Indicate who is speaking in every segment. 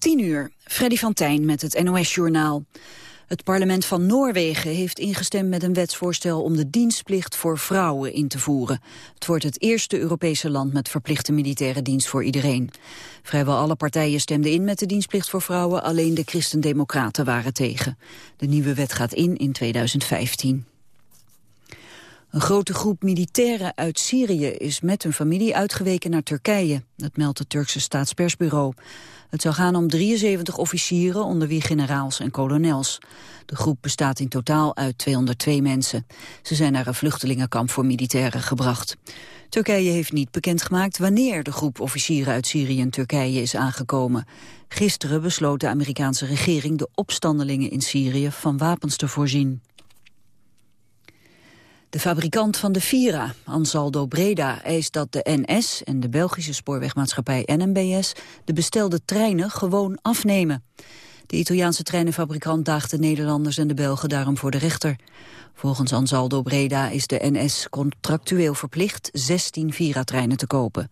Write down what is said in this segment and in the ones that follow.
Speaker 1: 10 uur, Freddy van Tijn met het NOS-journaal. Het parlement van Noorwegen heeft ingestemd met een wetsvoorstel om de dienstplicht voor vrouwen in te voeren. Het wordt het eerste Europese land met verplichte militaire dienst voor iedereen. Vrijwel alle partijen stemden in met de dienstplicht voor vrouwen, alleen de christendemocraten waren tegen. De nieuwe wet gaat in in 2015. Een grote groep militairen uit Syrië is met hun familie uitgeweken naar Turkije. Dat meldt het Turkse staatspersbureau. Het zou gaan om 73 officieren, onder wie generaals en kolonels. De groep bestaat in totaal uit 202 mensen. Ze zijn naar een vluchtelingenkamp voor militairen gebracht. Turkije heeft niet bekendgemaakt wanneer de groep officieren uit Syrië in Turkije is aangekomen. Gisteren besloot de Amerikaanse regering de opstandelingen in Syrië van wapens te voorzien. De fabrikant van de Vira, Ansaldo Breda, eist dat de NS en de Belgische spoorwegmaatschappij NMBS de bestelde treinen gewoon afnemen. De Italiaanse treinenfabrikant daagt de Nederlanders en de Belgen daarom voor de rechter. Volgens Ansaldo Breda is de NS contractueel verplicht 16 Vira-treinen te kopen.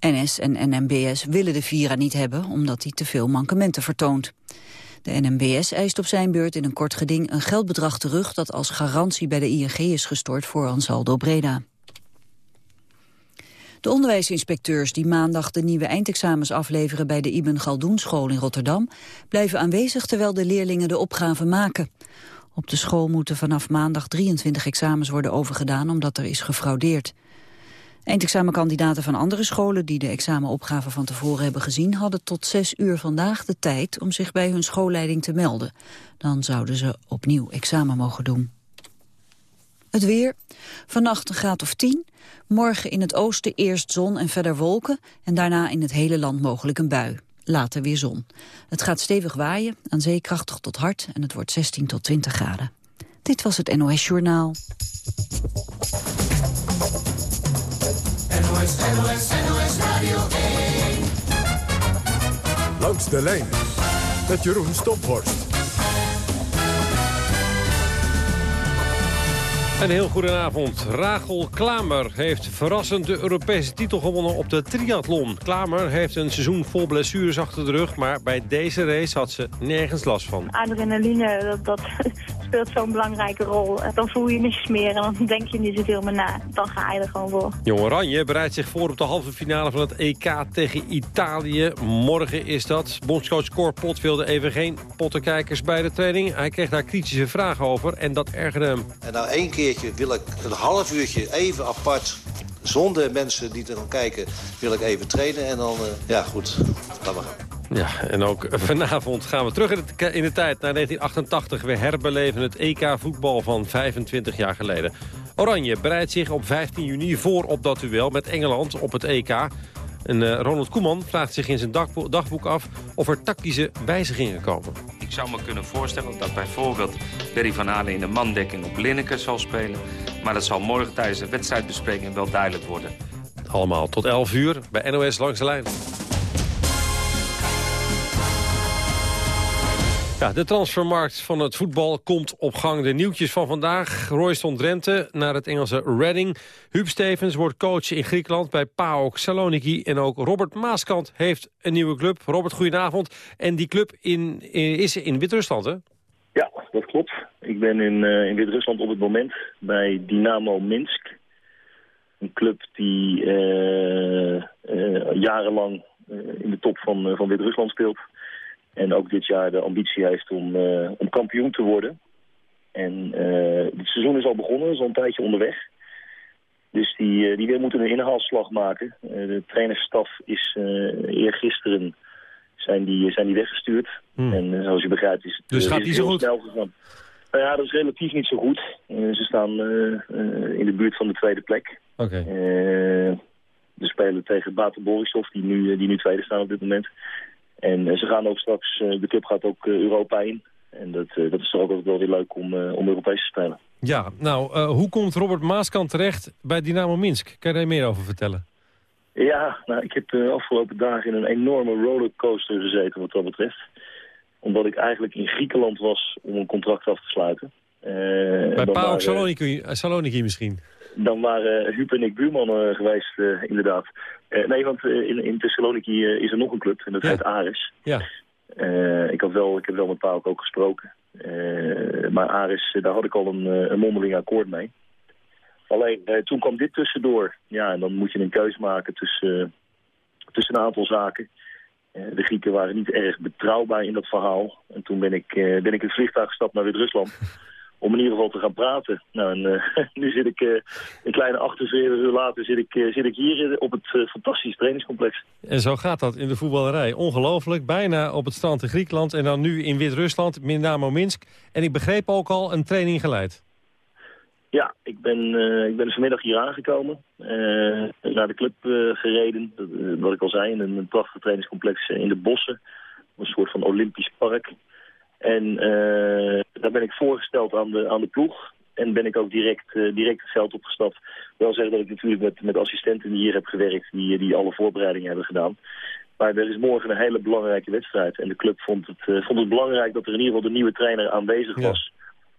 Speaker 1: NS en NMBS willen de Vira niet hebben omdat hij te veel mankementen vertoont. De NMBS eist op zijn beurt in een kort geding een geldbedrag terug... dat als garantie bij de ING is gestort voor Ansaldo Breda. De onderwijsinspecteurs die maandag de nieuwe eindexamens afleveren bij de Ibn Galdoen school in Rotterdam blijven aanwezig terwijl de leerlingen de opgave maken. Op de school moeten vanaf maandag 23 examens worden overgedaan omdat er is gefraudeerd. Eindexamenkandidaten van andere scholen die de examenopgave van tevoren hebben gezien... hadden tot zes uur vandaag de tijd om zich bij hun schoolleiding te melden. Dan zouden ze opnieuw examen mogen doen. Het weer. Vannacht een graad of 10. Morgen in het oosten eerst zon en verder wolken. En daarna in het hele land mogelijk een bui. Later weer zon. Het gaat stevig waaien, aan zee krachtig tot hard. En het wordt 16 tot 20 graden. Dit was het NOS Journaal.
Speaker 2: NOS, NOS, NOS Radio 1.
Speaker 3: Langs de lijn met Jeroen Stophorst.
Speaker 4: Een heel goedenavond. Rachel Klamer heeft verrassend de Europese titel gewonnen op de triathlon. Klamer heeft een seizoen vol blessures achter de rug... maar bij deze race had ze nergens last van.
Speaker 5: Adrenaline, dat, dat speelt zo'n belangrijke rol. Dan voel je niets meer en dan denk je niet zoveel meer na. Dan ga je er gewoon voor.
Speaker 4: Jong Oranje bereidt zich voor op de halve finale van het EK tegen Italië. Morgen is dat. Bondscoach Cor Pot wilde even geen pottenkijkers bij de training. Hij kreeg daar kritische vragen over en dat ergerde hem.
Speaker 6: En nou één wil ik een half uurtje even apart zonder mensen die er dan kijken, wil ik even trainen. En dan, uh, ja goed, laten we gaan.
Speaker 4: Ja, en ook vanavond gaan we terug in de, in de tijd naar 1988. We herbeleven het EK voetbal van 25 jaar geleden. Oranje bereidt zich op 15 juni voor op dat duel met Engeland op het EK. En uh, Ronald Koeman vraagt zich in zijn dagboek af of er tactische wijzigingen komen.
Speaker 7: Ik zou me kunnen voorstellen dat bijvoorbeeld Berry van Halen in de mandekking op Lineker zal spelen. Maar dat zal morgen tijdens de wedstrijdbespreking wel duidelijk worden.
Speaker 4: Allemaal tot 11 uur bij NOS Langs de Lijn. Ja, de transfermarkt van het voetbal komt op gang. De nieuwtjes van vandaag. Royston Drenthe naar het Engelse Reading. Huub Stevens wordt coach in Griekenland bij PAOK Saloniki. En ook Robert Maaskant heeft een nieuwe club. Robert, goedenavond. En die club in, is in Wit-Rusland, hè?
Speaker 8: Ja, dat klopt. Ik ben in, uh, in Wit-Rusland op het moment bij Dynamo Minsk. Een club die uh, jarenlang in de top van, van Wit-Rusland speelt. En ook dit jaar de ambitie heeft om, uh, om kampioen te worden. En uh, dit seizoen is al begonnen, is al een tijdje onderweg. Dus die, uh, die weer moeten een inhaalslag maken. de trainersstaf is eergisteren zijn die, zijn die weggestuurd. Hmm. En zoals je begrijpt is het
Speaker 4: dus gaat die zo goed? snel
Speaker 8: gegaan. Nou ja, dat is relatief niet zo goed. ze staan in de buurt van de tweede plek.
Speaker 4: Oké. Okay.
Speaker 8: we spelen tegen Baten Borisov, die nu, die nu tweede staan op dit moment. En eh, ze gaan ook straks, eh, de club gaat ook eh, Europa in. En dat, dat is toch ook wel weer leuk om, om Europees te spelen.
Speaker 4: Ja, nou, hoe komt Robert Maaskant terecht bij Dynamo Minsk? Kan je daar meer over vertellen?
Speaker 8: Ja, nou, ik heb de afgelopen dagen in een enorme rollercoaster gezeten wat dat betreft. Omdat ik eigenlijk in Griekenland was om een contract af te sluiten.
Speaker 4: Uh, bij PAOK Saloniki, Saloniki misschien?
Speaker 8: Dan waren Huub en ik buurmannen geweest, uh, inderdaad. Uh, nee, want in, in Thessaloniki is er nog een club en dat heet Ares.
Speaker 4: Ja.
Speaker 8: ik, had wel, ik heb wel met Pauk ook gesproken. maar Aris, daar had ik al een, een mondeling akkoord mee. Alleen, toen kwam dit tussendoor. Ja, en dan moet je een keus maken tussen, tussen een aantal zaken. de Grieken waren niet erg betrouwbaar in dat verhaal. En toen ben ik, ben ik in het vliegtuig gestapt naar Wit-Rusland om in ieder geval te gaan praten. Nou, en, uh, nu zit ik uh, een kleine 48 uur later zit ik, uh, zit ik hier op het fantastische trainingscomplex.
Speaker 4: En zo gaat dat in de voetballerij. Ongelooflijk, bijna op het strand in Griekenland en dan nu in Wit-Rusland, Minamo Minsk. En ik begreep ook al een training geleid.
Speaker 8: Ja, ik ben, ik ben vanmiddag hier aangekomen. naar de club gereden, wat ik al zei, in een prachtig trainingscomplex in de bossen. Een soort van olympisch park. En uh, daar ben ik voorgesteld aan de, aan de ploeg. En ben ik ook direct, uh, direct het veld opgestapt. Wel zeggen dat ik natuurlijk met, met assistenten die hier heb gewerkt... Die, die alle voorbereidingen hebben gedaan. Maar er is morgen een hele belangrijke wedstrijd. En de club vond het, uh, vond het belangrijk dat er in ieder geval de nieuwe trainer aanwezig was.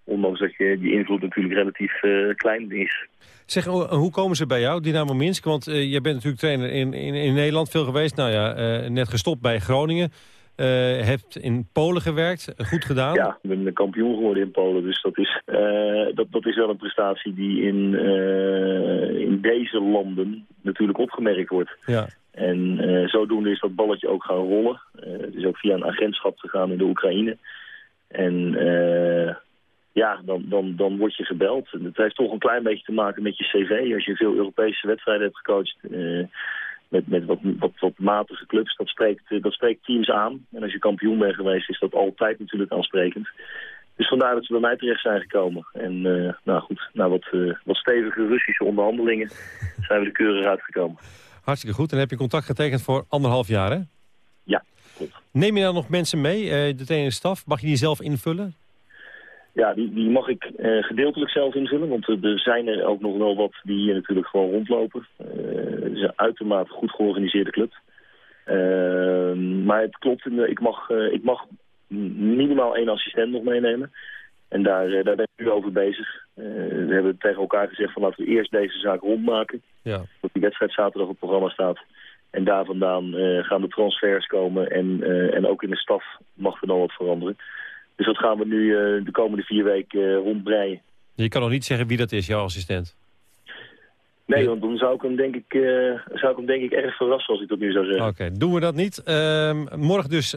Speaker 8: Ondanks dat je die invloed natuurlijk relatief klein is.
Speaker 4: Zeg, hoe komen ze bij jou, Dynamo Minsk? Want jij bent natuurlijk trainer in, in, in Nederland veel geweest. Nou ja, net gestopt bij Groningen. Uh, hebt in Polen gewerkt, goed gedaan.
Speaker 8: Ja, ik ben kampioen geworden in Polen. Dus dat is, uh, dat, dat is wel een prestatie die in, uh, in deze landen natuurlijk opgemerkt wordt. Ja. En zodoende is dat balletje ook gaan rollen. het is ook via een agentschap gegaan in de Oekraïne. En ja, dan, dan, dan word je gebeld. Het heeft toch een klein beetje te maken met je cv. Als je veel Europese wedstrijden hebt gecoacht met, met wat, wat, wat matige clubs. Dat spreekt, eh, dat spreekt teams aan. En als je kampioen bent geweest is dat altijd natuurlijk aansprekend. Dus vandaar dat ze bij mij terecht zijn gekomen. En uh, nou goed, na wat, uh, wat stevige Russische onderhandelingen zijn we de keurig uitgekomen.
Speaker 4: Hartstikke goed. En heb je contact getekend voor anderhalf jaar, hè?
Speaker 8: Ja, goed.
Speaker 4: Neem je dan nog mensen mee, uh, de trainingsstaf? Mag je die zelf invullen?
Speaker 8: Ja, die, die mag ik uh, gedeeltelijk zelf invullen, want er zijn er ook nog wel wat die hier natuurlijk gewoon rondlopen. Uh, het is een uitermate goed georganiseerde club. Uh, maar het klopt, ik mag, ik mag minimaal één assistent nog meenemen. En daar, daar ben ik nu over bezig. we hebben tegen elkaar gezegd van laten we eerst deze zaak rondmaken. Ja. Dat die wedstrijd zaterdag op het programma staat. En daar vandaan gaan de transfers komen en, en ook in de staf mag er dan wat veranderen. Dus dat gaan we nu uh, de komende vier weken uh, rondbreien.
Speaker 4: Je kan nog niet zeggen wie dat is, jouw assistent?
Speaker 8: Nee, want dan zou ik hem denk ik, uh, zou ik hem denk ik erg verrassen als ik dat nu zou zeggen.
Speaker 4: Oké, doen we dat niet. Ehm, morgen dus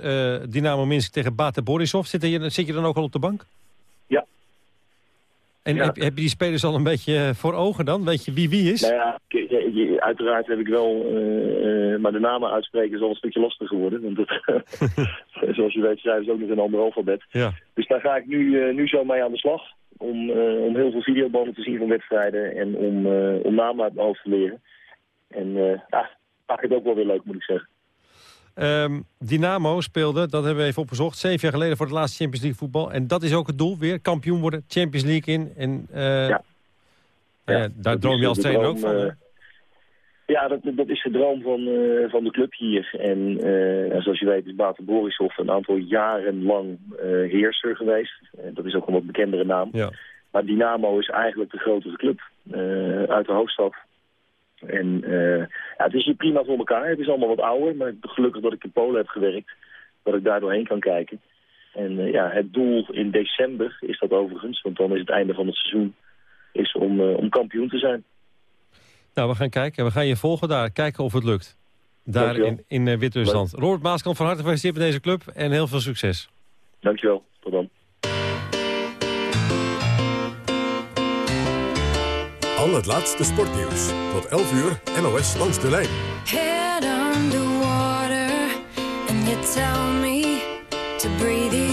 Speaker 4: Dynamo Minsk tegen Bate Borisov. Zit je, zit je dan ook al op de bank?
Speaker 8: Ja.
Speaker 4: En heb, heb, je die spelers al een beetje voor ogen dan? Weet je wie wie is?
Speaker 8: Nou ja, uiteraard heb ik wel, maar de namen uitspreken is al een stukje lastiger geworden. Want dat, zoals je weet schrijven ze ook nog een ander alfabet. Ja. Dus daar ga ik nu, nu zo mee aan de slag. Om, om heel veel videobanden te zien van wedstrijden en om, om namen uit mijn hoofd te leren. En ja, maak het ook wel weer leuk moet ik zeggen.
Speaker 4: Um, Dynamo speelde, dat hebben we even opgezocht, zeven jaar geleden voor het laatste Champions League voetbal. En dat is ook het doel, weer kampioen worden, Champions League in. En, uh, ja. Nou ja. daar droom je als trainer ook van. Uh,
Speaker 8: ja, dat, dat is de droom van, uh, van de club hier. En zoals je weet is Baten Borisov een aantal jaren lang heerser geweest. dat is ook een wat bekendere naam. Ja. Maar Dynamo is eigenlijk de grotere club uit de hoofdstad. En uh, ja, het is hier prima voor elkaar. Het is allemaal wat ouder, maar gelukkig dat ik in Polen heb gewerkt. Dat ik daar doorheen kan kijken. En uh, ja, het doel in december is dat overigens, want dan is het einde van het seizoen, is om, uh, om kampioen te zijn.
Speaker 4: Nou, we gaan kijken. We gaan je volgen daar. Kijken of het lukt. Daar in, in Wit-Rusland. Robert Maaskant, van harte gefeliciteerd met deze club en heel veel succes.
Speaker 8: Dankjewel. Tot dan.
Speaker 3: Al het laatste sportnieuws. Tot 11 uur NOS langs de lijn.
Speaker 9: Head and tell me to breathe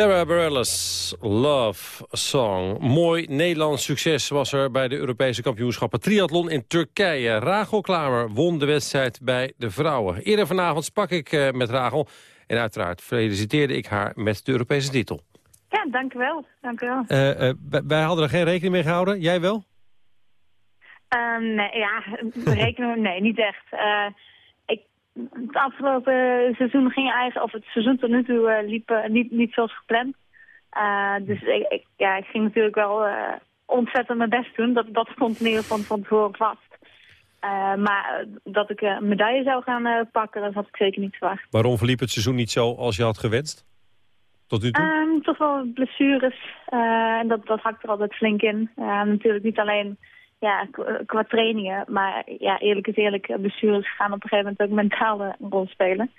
Speaker 4: Sarah Bareilles, Love Song. Mooi Nederlands succes was er bij de Europese kampioenschappen triathlon in Turkije. Rachel Klamer won de wedstrijd bij de vrouwen. Eerder vanavond sprak ik eh, met Rachel en uiteraard feliciteerde ik haar met de Europese titel.
Speaker 5: Ja, dank u wel. Dank u wel.
Speaker 4: Eh, eh, wij- hadden er geen rekening mee gehouden, jij wel?
Speaker 5: Ehm, nee, ja, rekenen nee, niet echt. Eh, het afgelopen seizoen ging eigenlijk, of het seizoen tot nu toe eh, liep eh, niet, niet zoals gepland. Eh, dus ik, ik, ja, ik ging natuurlijk wel ontzettend mijn best doen. Dat, dat stond in ieder geval van tevoren vast. Maar dat ik een medaille zou gaan pakken, dat had ik zeker niet verwacht.
Speaker 4: Waarom verliep het seizoen niet zo als je had gewenst? Tot nu toe?
Speaker 5: Ehm, toch wel blessures. en dat, dat hakt er altijd flink in. Natuurlijk niet alleen ja, qua trainingen. Maar ja, eerlijk is eerlijk, eh, blessures gaan op een gegeven moment ook mentaal eh, een rol spelen.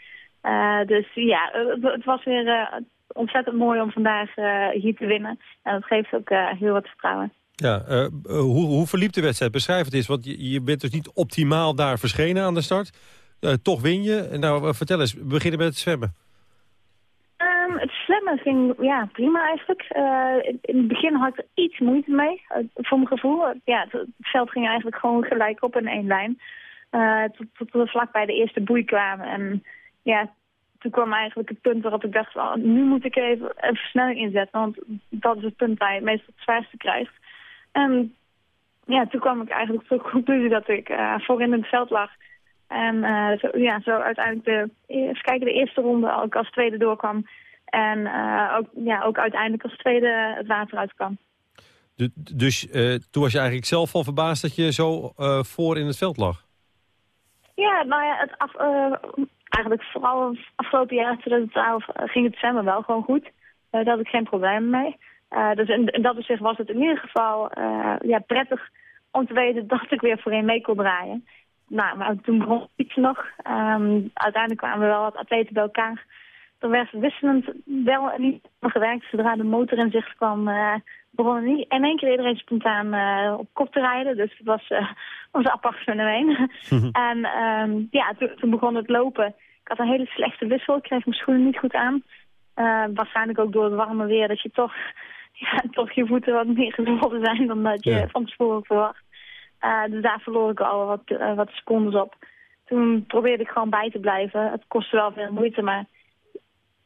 Speaker 5: Eh, dus ja, het, was weer ontzettend mooi om vandaag hier te winnen. En dat geeft ook heel wat vertrouwen.
Speaker 4: Ja, hoe, hoe verliep de wedstrijd? Beschrijf het eens, want je, je bent dus niet optimaal daar verschenen aan de start. Toch win je. Nou, vertel eens, we beginnen met het zwemmen.
Speaker 5: Het ging ja, prima eigenlijk. Eh, in, het begin had ik er iets moeite mee, eh, voor mijn gevoel. Ja, het, veld ging eigenlijk gewoon gelijk op in één lijn. Eh, tot, we vlak bij de eerste boei kwamen. En ja, toen kwam eigenlijk het punt waarop ik dacht, oh, nu moet ik even een versnelling inzetten. Want dat is het punt waar je het meest het zwaarste krijgt. En ja, toen kwam ik eigenlijk tot de conclusie dat ik eh, voorin in het veld lag. En zo, ja, zo uiteindelijk de, kijken, de eerste ronde ook als tweede doorkwam. En eh, ook, ja, ook uiteindelijk als tweede het water uitkwam.
Speaker 4: Du- dus eh, toen was je eigenlijk zelf al verbaasd dat je zo eh, voor in het veld lag.
Speaker 5: Ja, nou ja, het af, eigenlijk vooral afgelopen jaar 2012 eh, ging het zwemmen wel gewoon goed. Daar had ik geen probleem mee. Dus in, in dat opzicht was het in ieder geval ja, prettig om te weten dat ik weer voor een mee kon draaien. Nou, maar toen begon iets nog. Ehm, uiteindelijk kwamen we wel wat atleten bij elkaar. Er werd wisselend wel en niet gewerkt. Zodra de motor in zicht kwam, eh begon niet in één keer iedereen spontaan eh, op kop te rijden. Dus het was, eh, was een apart fenomeen. en ehm, ja, toen, toen begon het lopen. Ik had een hele slechte wissel. Ik kreeg mijn schoenen niet goed aan. Eh, waarschijnlijk ook door het warme weer dat je toch, ja, toch je voeten wat meer gezwollen zijn dan dat je
Speaker 4: Ja.
Speaker 5: van tevoren verwacht. Eh, dus daar verloor ik al wat, eh, wat secondes op. Toen probeerde ik gewoon bij te blijven. Het kostte wel veel moeite, maar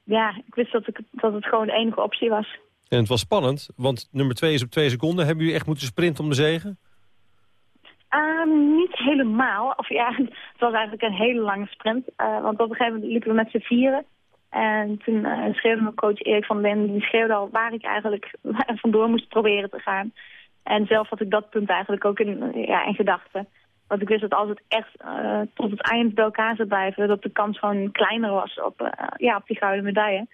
Speaker 5: ja, ik wist dat, ik, dat het gewoon de enige optie was.
Speaker 4: En het was spannend, want nummer twee is op twee seconden. Hebben jullie echt moeten sprinten om de zegen?
Speaker 5: Ehm, niet helemaal. Of ja, het was eigenlijk een hele lange sprint. Eh, want op een gegeven moment liepen we met z'n vieren. En toen eh, schreeuwde mijn coach Erik van den, die schreeuwde al waar ik eigenlijk vandoor moest proberen te gaan. En zelf had ik dat punt eigenlijk ook in, ja, in gedachten. Want ik wist dat als het echt eh, tot het eind bij elkaar zou blijven, dat de kans gewoon kleiner was op, eh, ja, op die gouden medaille.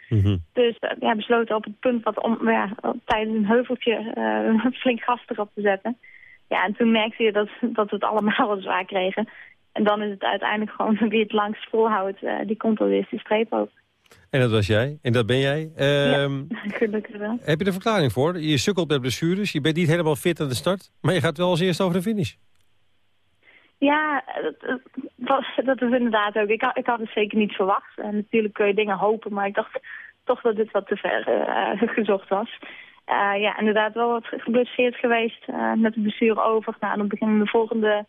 Speaker 5: Dus uh, ja, besloten op het punt wat om, ja, tijdens een heuveltje flink gas erop te zetten. Ja, en toen merkte je dat, dat we het allemaal wel zwaar kregen. En dan is het uiteindelijk gewoon wie het langst volhoudt, die komt al eerst die streep over.
Speaker 4: En dat was jij. En dat ben jij.
Speaker 5: Ja, gelukkig wel.
Speaker 4: Heb je er verklaring voor? Je sukkelt met blessures. Je bent niet helemaal fit aan de start. Maar je gaat wel als eerste over de finish.
Speaker 5: Ja, dat, dat, dat is inderdaad ook. Ik, ik had het zeker niet verwacht. En natuurlijk kun je dingen hopen, maar ik dacht toch dat dit wat te ver uh, gezocht was. Uh, ja, inderdaad wel wat geblesseerd geweest. Uh, met de blessure over. Nou, dan beginnen de volgende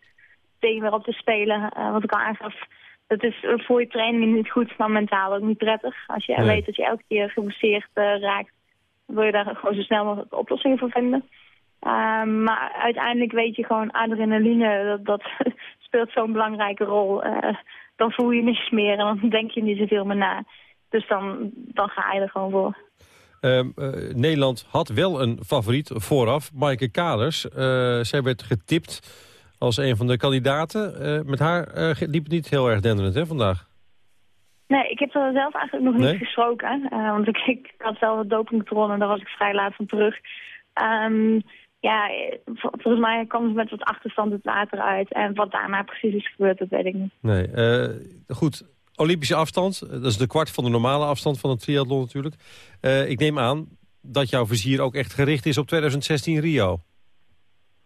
Speaker 5: dingen weer op te spelen. Wat ik al aangaf, dat is voor je training niet goed, maar mentaal ook niet prettig. Als je nee. weet dat je elke keer geblesseerd raakt, wil je daar gewoon zo snel mogelijk oplossingen voor vinden. Uh, maar uiteindelijk weet je gewoon adrenaline, dat, dat speelt zo'n belangrijke rol. Uh, dan voel je niets meer en dan denk je niet zoveel meer na. Dus dan, dan ga je er gewoon voor.
Speaker 4: Uh, uh, Nederland had wel een favoriet vooraf, Maaike Kaders. Uh, zij werd getipt als een van de kandidaten. met haar liep het niet heel erg denderend hè, vandaag.
Speaker 5: Nee, ik heb er zelf eigenlijk nog niet gesproken. want ik, ik had zelf het dopingcontrole en daar was ik vrij laat van terug. Um, ja, volgens mij kwam ze met wat achterstand het water uit. En wat daarna precies is gebeurd, dat weet ik niet.
Speaker 4: Nee, uh, goed. Olympische afstand, dat is de kwart van de normale afstand van het triathlon natuurlijk. Uh, ik neem aan dat jouw vizier ook echt gericht is op 2016 Rio.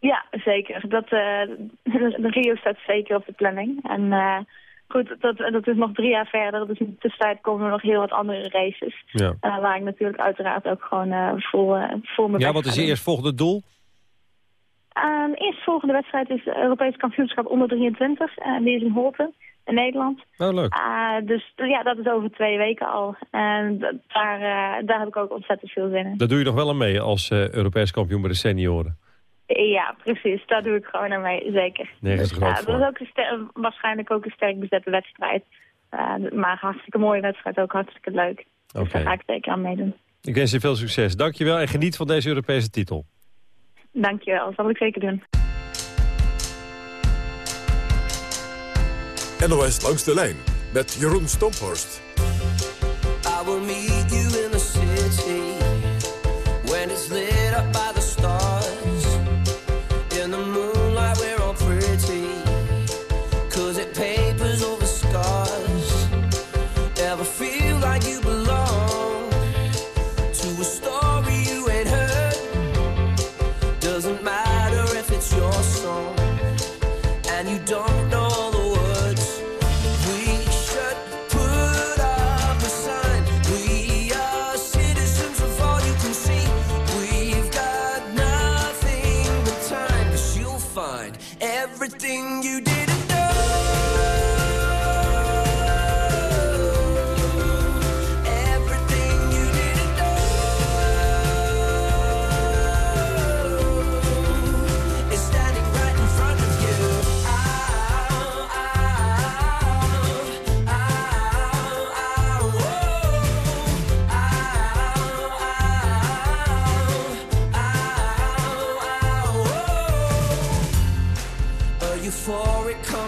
Speaker 5: Ja, zeker. Dat, uh, de Rio staat zeker op de planning. En goed, dat, dat is nog drie jaar verder. Dus in de tussentijd komen er nog heel wat andere races.
Speaker 4: Ja,
Speaker 5: eh, waar ik natuurlijk uiteraard ook gewoon eh vol, eh vol mijn
Speaker 4: ja wat is je eerstvolgende doel?
Speaker 5: Ehm, de eerstvolgende wedstrijd is het Europees kampioenschap onder 23. En die is in Holten, in Nederland.
Speaker 4: Nou, leuk.
Speaker 5: Ah, dus eh, ja, dat is over twee weken al. En daar, eh, daar heb ik ook ontzettend veel zin in.
Speaker 4: Daar doe je nog wel aan mee als eh, Europees kampioen bij de senioren.
Speaker 5: Ja, precies. Daar doe ik gewoon aan mee, zeker.
Speaker 4: Nergens
Speaker 5: Dus,
Speaker 4: groot
Speaker 5: dat is ook een waarschijnlijk ook een sterk bezette wedstrijd. Eh, maar hartstikke mooie wedstrijd, ook hartstikke leuk. Dus
Speaker 4: Oké.
Speaker 5: daar ga ik zeker aan meedoen.
Speaker 4: Ik wens je veel succes. Dankjewel en geniet van deze Europese titel.
Speaker 5: Dankjewel, dat zal ik zeker doen.
Speaker 3: NOS langs de lijn met Jeroen Stomphorst.
Speaker 10: I will meet you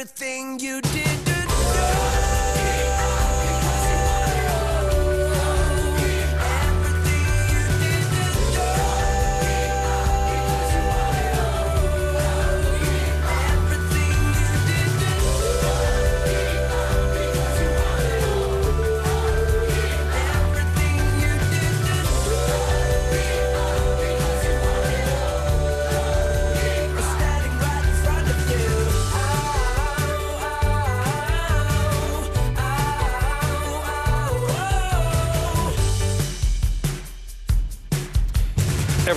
Speaker 10: everything you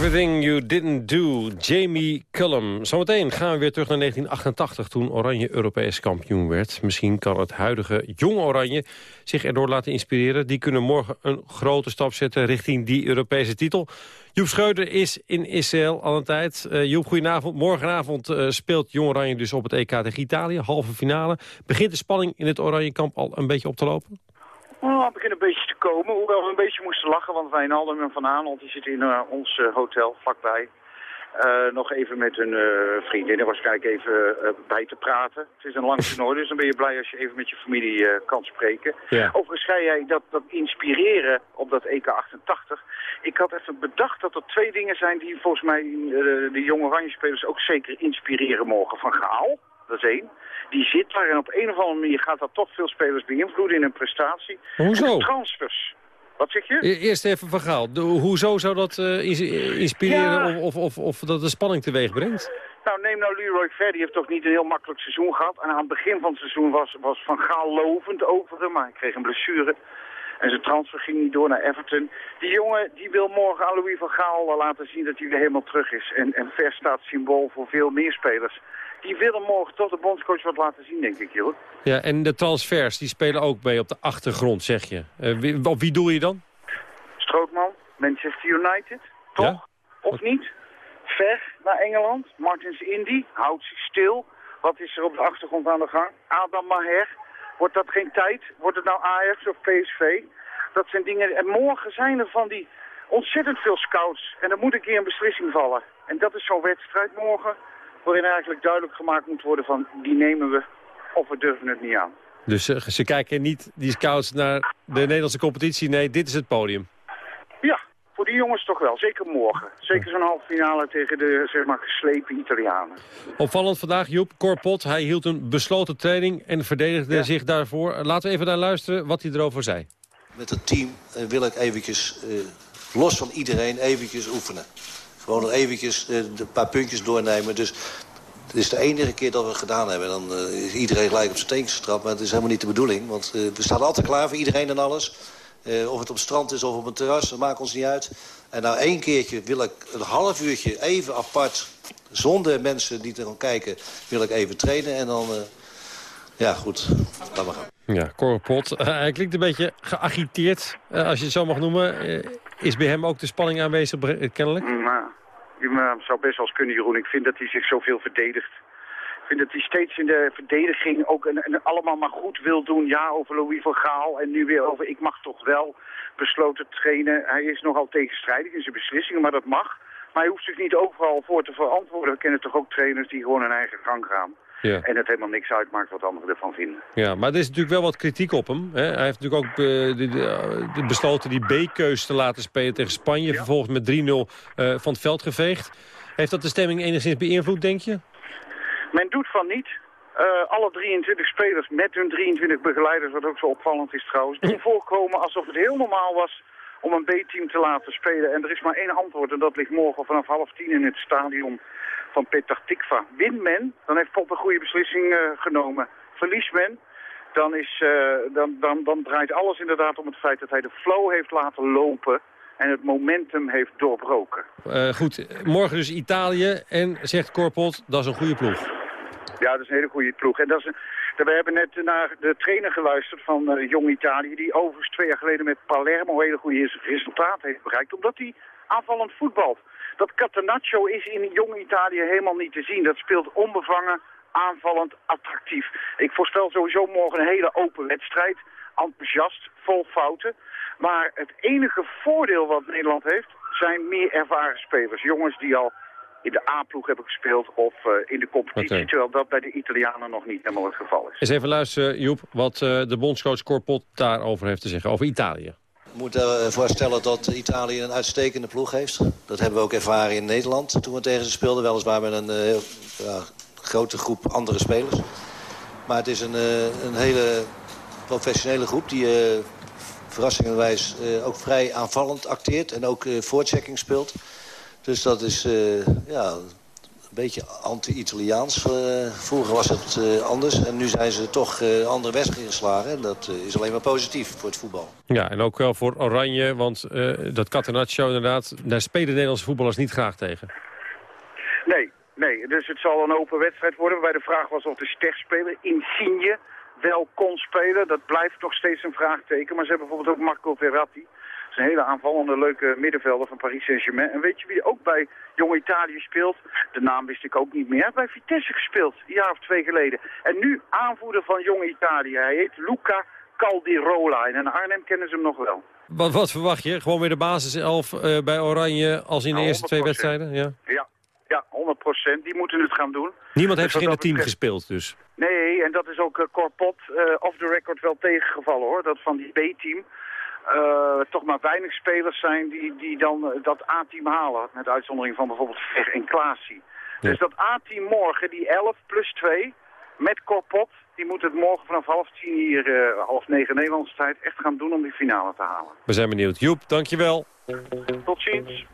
Speaker 10: Everything You Didn't
Speaker 4: Do, Jamie Cullum. Zometeen gaan we weer terug naar 1988 toen Oranje Europees kampioen werd. Misschien kan het huidige Jong Oranje zich erdoor laten inspireren. Die kunnen morgen een grote stap zetten richting die Europese titel. Joep Schreuder is in Israël al een tijd. Uh, Joep, goedenavond. Morgenavond uh, speelt Jong Oranje dus op het EK tegen Italië, halve finale. Begint de spanning in het Oranje kamp al een beetje op te lopen?
Speaker 11: Oh, het begint een beetje te komen, hoewel we een beetje moesten lachen, want Wijnaldum en Van Aanholt die zitten in uh, ons uh, hotel vlakbij. Uh, nog even met hun vriendinnen waarschijnlijk even bij te praten. Het is een lang toernooi, dus dan ben je blij als je even met je familie kan spreken.
Speaker 4: Ja.
Speaker 11: Overigens ga jij dat, dat inspireren op dat EK 88. Ik had even bedacht dat er twee dingen zijn die volgens mij de jonge oranje spelers ook zeker inspireren mogen. Van Gaal, Dat is één. Die zit daar en op een of andere manier gaat dat toch veel spelers beïnvloeden in hun prestatie.
Speaker 4: Hoezo?
Speaker 11: Transfers. Wat zeg je?
Speaker 4: E- Eerst even van Gaal. De- hoezo zou dat eh, ins- inspireren
Speaker 11: Ja.
Speaker 4: of, of, of, of dat de spanning teweeg brengt?
Speaker 11: Nou, neem nou Leroy Ver, die heeft toch niet een heel makkelijk seizoen gehad. En aan het begin van het seizoen was, was Van Gaal lovend over hem, maar hij kreeg een blessure. En zijn transfer ging niet door naar Everton. Die jongen die wil morgen aan Louis van Gaal eh, laten zien dat hij weer helemaal terug is. En, en Ver staat symbool voor veel meer spelers. Die willen morgen toch de bondscoach wat laten zien, denk ik, joh.
Speaker 4: Ja, en de transfers, die spelen ook mee op de achtergrond, zeg je. Eh, wie, op wie doe je dan?
Speaker 11: Strootman, Manchester United, toch?
Speaker 4: Ja?
Speaker 11: Of niet? Ver naar Engeland, Martins Indy, houdt zich stil. Wat is er op de achtergrond aan de gang? Adam Maher, wordt dat geen tijd? Wordt het nou Ajax of PSV? Dat zijn dingen... En morgen zijn er van die ontzettend veel scouts. En er moet een keer een beslissing vallen. En dat is zo'n wedstrijd morgen, waarin eigenlijk duidelijk gemaakt moet worden van... die nemen we of we durven het niet aan.
Speaker 4: Dus eh, ze kijken niet, die scouts, naar de Nederlandse competitie. Nee, dit is het podium.
Speaker 11: Ja, voor die jongens toch wel. Zeker morgen. Zeker zo'n halve finale tegen de zeg maar, geslepen Italianen.
Speaker 4: Opvallend vandaag, Joep, Corpot. Hij hield een besloten training en verdedigde zich daarvoor. Laten we even naar luisteren wat hij erover zei.
Speaker 6: Met het team eh, wil ik eventjes, eh, los van iedereen, eventjes oefenen. Gewoon nog eventjes eh, een paar puntjes doornemen. Dus het is de enige keer dat we het gedaan hebben. Dan eh, is iedereen gelijk op zijn teentjes getrapt. Maar het is helemaal niet de bedoeling. Want eh, we staan altijd klaar voor iedereen en alles. Eh, of het op het strand is of op een terras, dat maakt ons niet uit. En nou één keertje wil ik een half uurtje even apart... zonder mensen die er gaan kijken, wil ik even trainen. En dan, eh, ja goed, laat maar gaan.
Speaker 4: Ja, Corpot. Eh, hij klinkt een beetje geagiteerd, eh, als je het zo mag noemen. Eh, is bij hem ook de spanning aanwezig, bre- kennelijk?
Speaker 11: Nou, je maar zou best wel kunnen, Jeroen. Ik vind dat hij zich zoveel verdedigt. Ik vind dat hij steeds in de verdediging ook een, een allemaal maar goed wil doen. Ja, over Louis van Gaal en nu weer over ik mag toch wel besloten trainen. Hij is nogal tegenstrijdig in zijn beslissingen, maar dat mag. Maar hij hoeft zich niet overal voor te verantwoorden. We kennen toch ook trainers die gewoon hun eigen gang gaan.
Speaker 4: Ja.
Speaker 11: En het helemaal niks uitmaakt wat anderen ervan vinden.
Speaker 4: Ja, maar er is natuurlijk wel wat kritiek op hem. Hè? Hij heeft natuurlijk ook de, de, de besloten die B-keus te laten spelen tegen Spanje. Vervolgens met 3-0 eh, van het veld geveegd. Heeft dat de stemming enigszins beïnvloed, denk je?
Speaker 11: Men doet van niet. Eh, alle 23 spelers met hun 23 begeleiders, wat ook zo opvallend is trouwens, doen voorkomen alsof het heel normaal was om een B-team te laten spelen. En er is maar één antwoord en dat ligt morgen vanaf half tien in het stadion van Petah Tikva. Wint men, dan heeft Pop een goede beslissing eh, genomen. Verliest men, dan, is, eh, dan, dan, dan draait alles inderdaad om het feit dat hij de flow heeft laten lopen en het momentum heeft doorbroken.
Speaker 4: Eh, goed, morgen dus Italië. En zegt Corpot, dat is een goede ploeg.
Speaker 11: Ja, dat is een hele goede ploeg. En dat is een, we hebben net naar de trainer geluisterd van eh, Jong Italië... die overigens twee jaar geleden met Palermo hele goede resultaten heeft bereikt... omdat hij aanvallend voetbalt. Dat Catenaccio is in Jong Italië helemaal niet te zien. Dat speelt onbevangen, aanvallend, attractief. Ik voorspel sowieso morgen een hele open wedstrijd. Enthousiast, vol fouten. Maar het enige voordeel wat Nederland heeft... zijn meer ervaren spelers. Jongens die al in de A-ploeg hebben gespeeld of eh, in de competitie. Terwijl dat bij de Italianen nog niet helemaal het geval is.
Speaker 4: Eens even luisteren, Joep, wat eh, de bondscoach Corpot daarover heeft te zeggen. Over Italië.
Speaker 6: Je moet uh, voorstellen dat Italië een uitstekende ploeg heeft. Dat hebben we ook ervaren in Nederland toen we tegen ze speelden. Weliswaar met een uh, heel, ja, grote groep andere spelers. Maar het is een, uh, een hele professionele groep die uh, verrassingenwijs uh, ook vrij aanvallend acteert. En ook uh, voorchecking speelt. Dus dat is uh, ja, een beetje anti-Italiaans. Uh, vroeger was het uh, anders en nu zijn ze toch uh, andere weg ingeslagen. En dat is alleen maar positief voor het voetbal.
Speaker 4: Ja, en ook wel voor Oranje, want dat Catenaccio inderdaad... daar spelen Nederlandse voetballers niet graag tegen.
Speaker 11: Nee, nee, dus het zal een open wedstrijd worden. Waarbij de vraag was of de sterspeler Insigne wel kon spelen. Dat blijft nog steeds een vraagteken. Maar ze hebben bijvoorbeeld ook Marco Verratti. Is een hele aanvallende, leuke middenvelder van Paris Saint-Germain. En weet je wie ook bij Jong Italië speelt? De naam wist ik ook niet meer. Hij heeft bij Vitesse gespeeld, een jaar of twee geleden. En nu aanvoerder van Jong Italië. Hij heet Luca Caldirola. En in Arnhem kennen ze hem nog wel.
Speaker 4: Wat, wat verwacht je? Gewoon weer de basiself uh, bij Oranje als in de
Speaker 11: Nou,
Speaker 4: eerste twee
Speaker 11: 100%.
Speaker 4: wedstrijden? Ja.
Speaker 11: Ja, ja 100% Die moeten het gaan doen.
Speaker 4: Niemand
Speaker 11: Dus
Speaker 4: heeft zich in het team
Speaker 11: betreft-
Speaker 4: gespeeld dus.
Speaker 11: Nee, en dat is ook uh, Corpot uh, off the record wel tegengevallen hoor. Dat van die B-team uh, toch maar weinig spelers zijn die, die dan uh, dat A-team halen. Met uitzondering van bijvoorbeeld Ver en Klaasie.
Speaker 4: Ja.
Speaker 11: Dus dat A-team morgen, die 11 plus 2,
Speaker 12: met Corpot. Die moet het morgen vanaf half tien hier, eh, half negen Nederlandse tijd, echt gaan doen om die finale te halen.
Speaker 4: We zijn benieuwd. Joep, dankjewel.
Speaker 12: Tot ziens.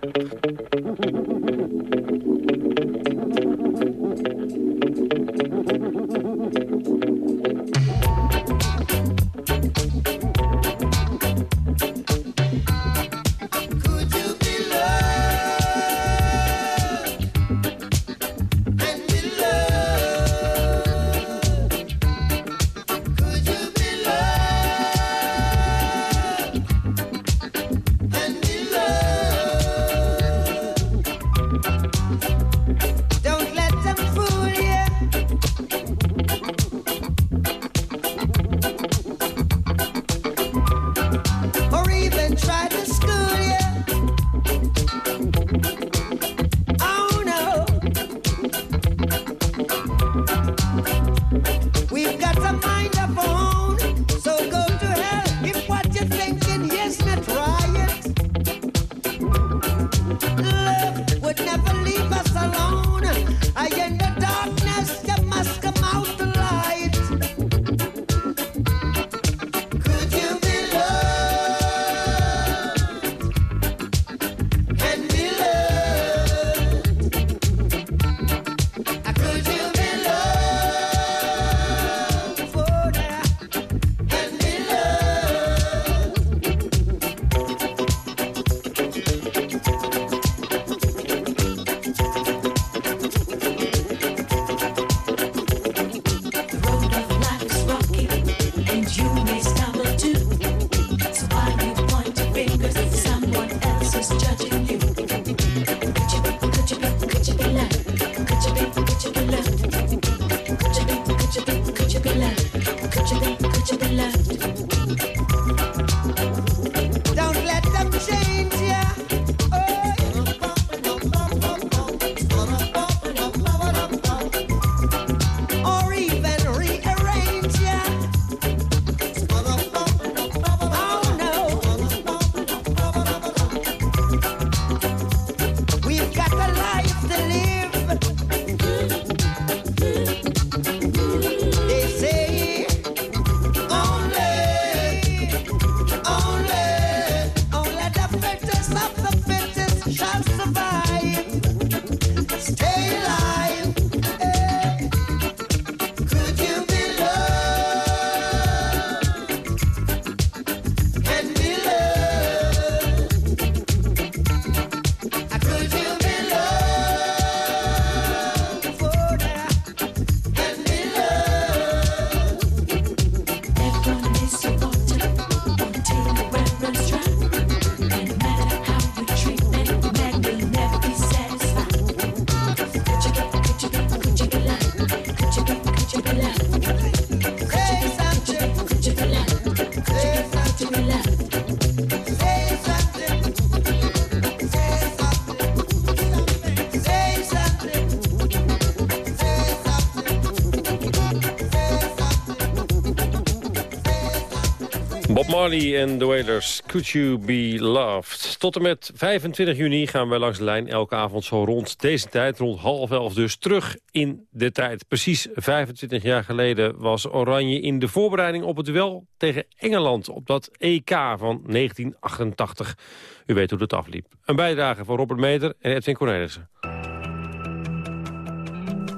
Speaker 4: Marley en The Wailers, Could You Be Loved. Tot en met 25 juni gaan we langs de lijn elke avond zo rond deze tijd, rond half elf dus, terug in de tijd. Precies 25 jaar geleden was Oranje in de voorbereiding op het duel tegen Engeland op dat EK van 1988. U weet hoe dat afliep. Een bijdrage van Robert Meter en Edwin Cornelissen.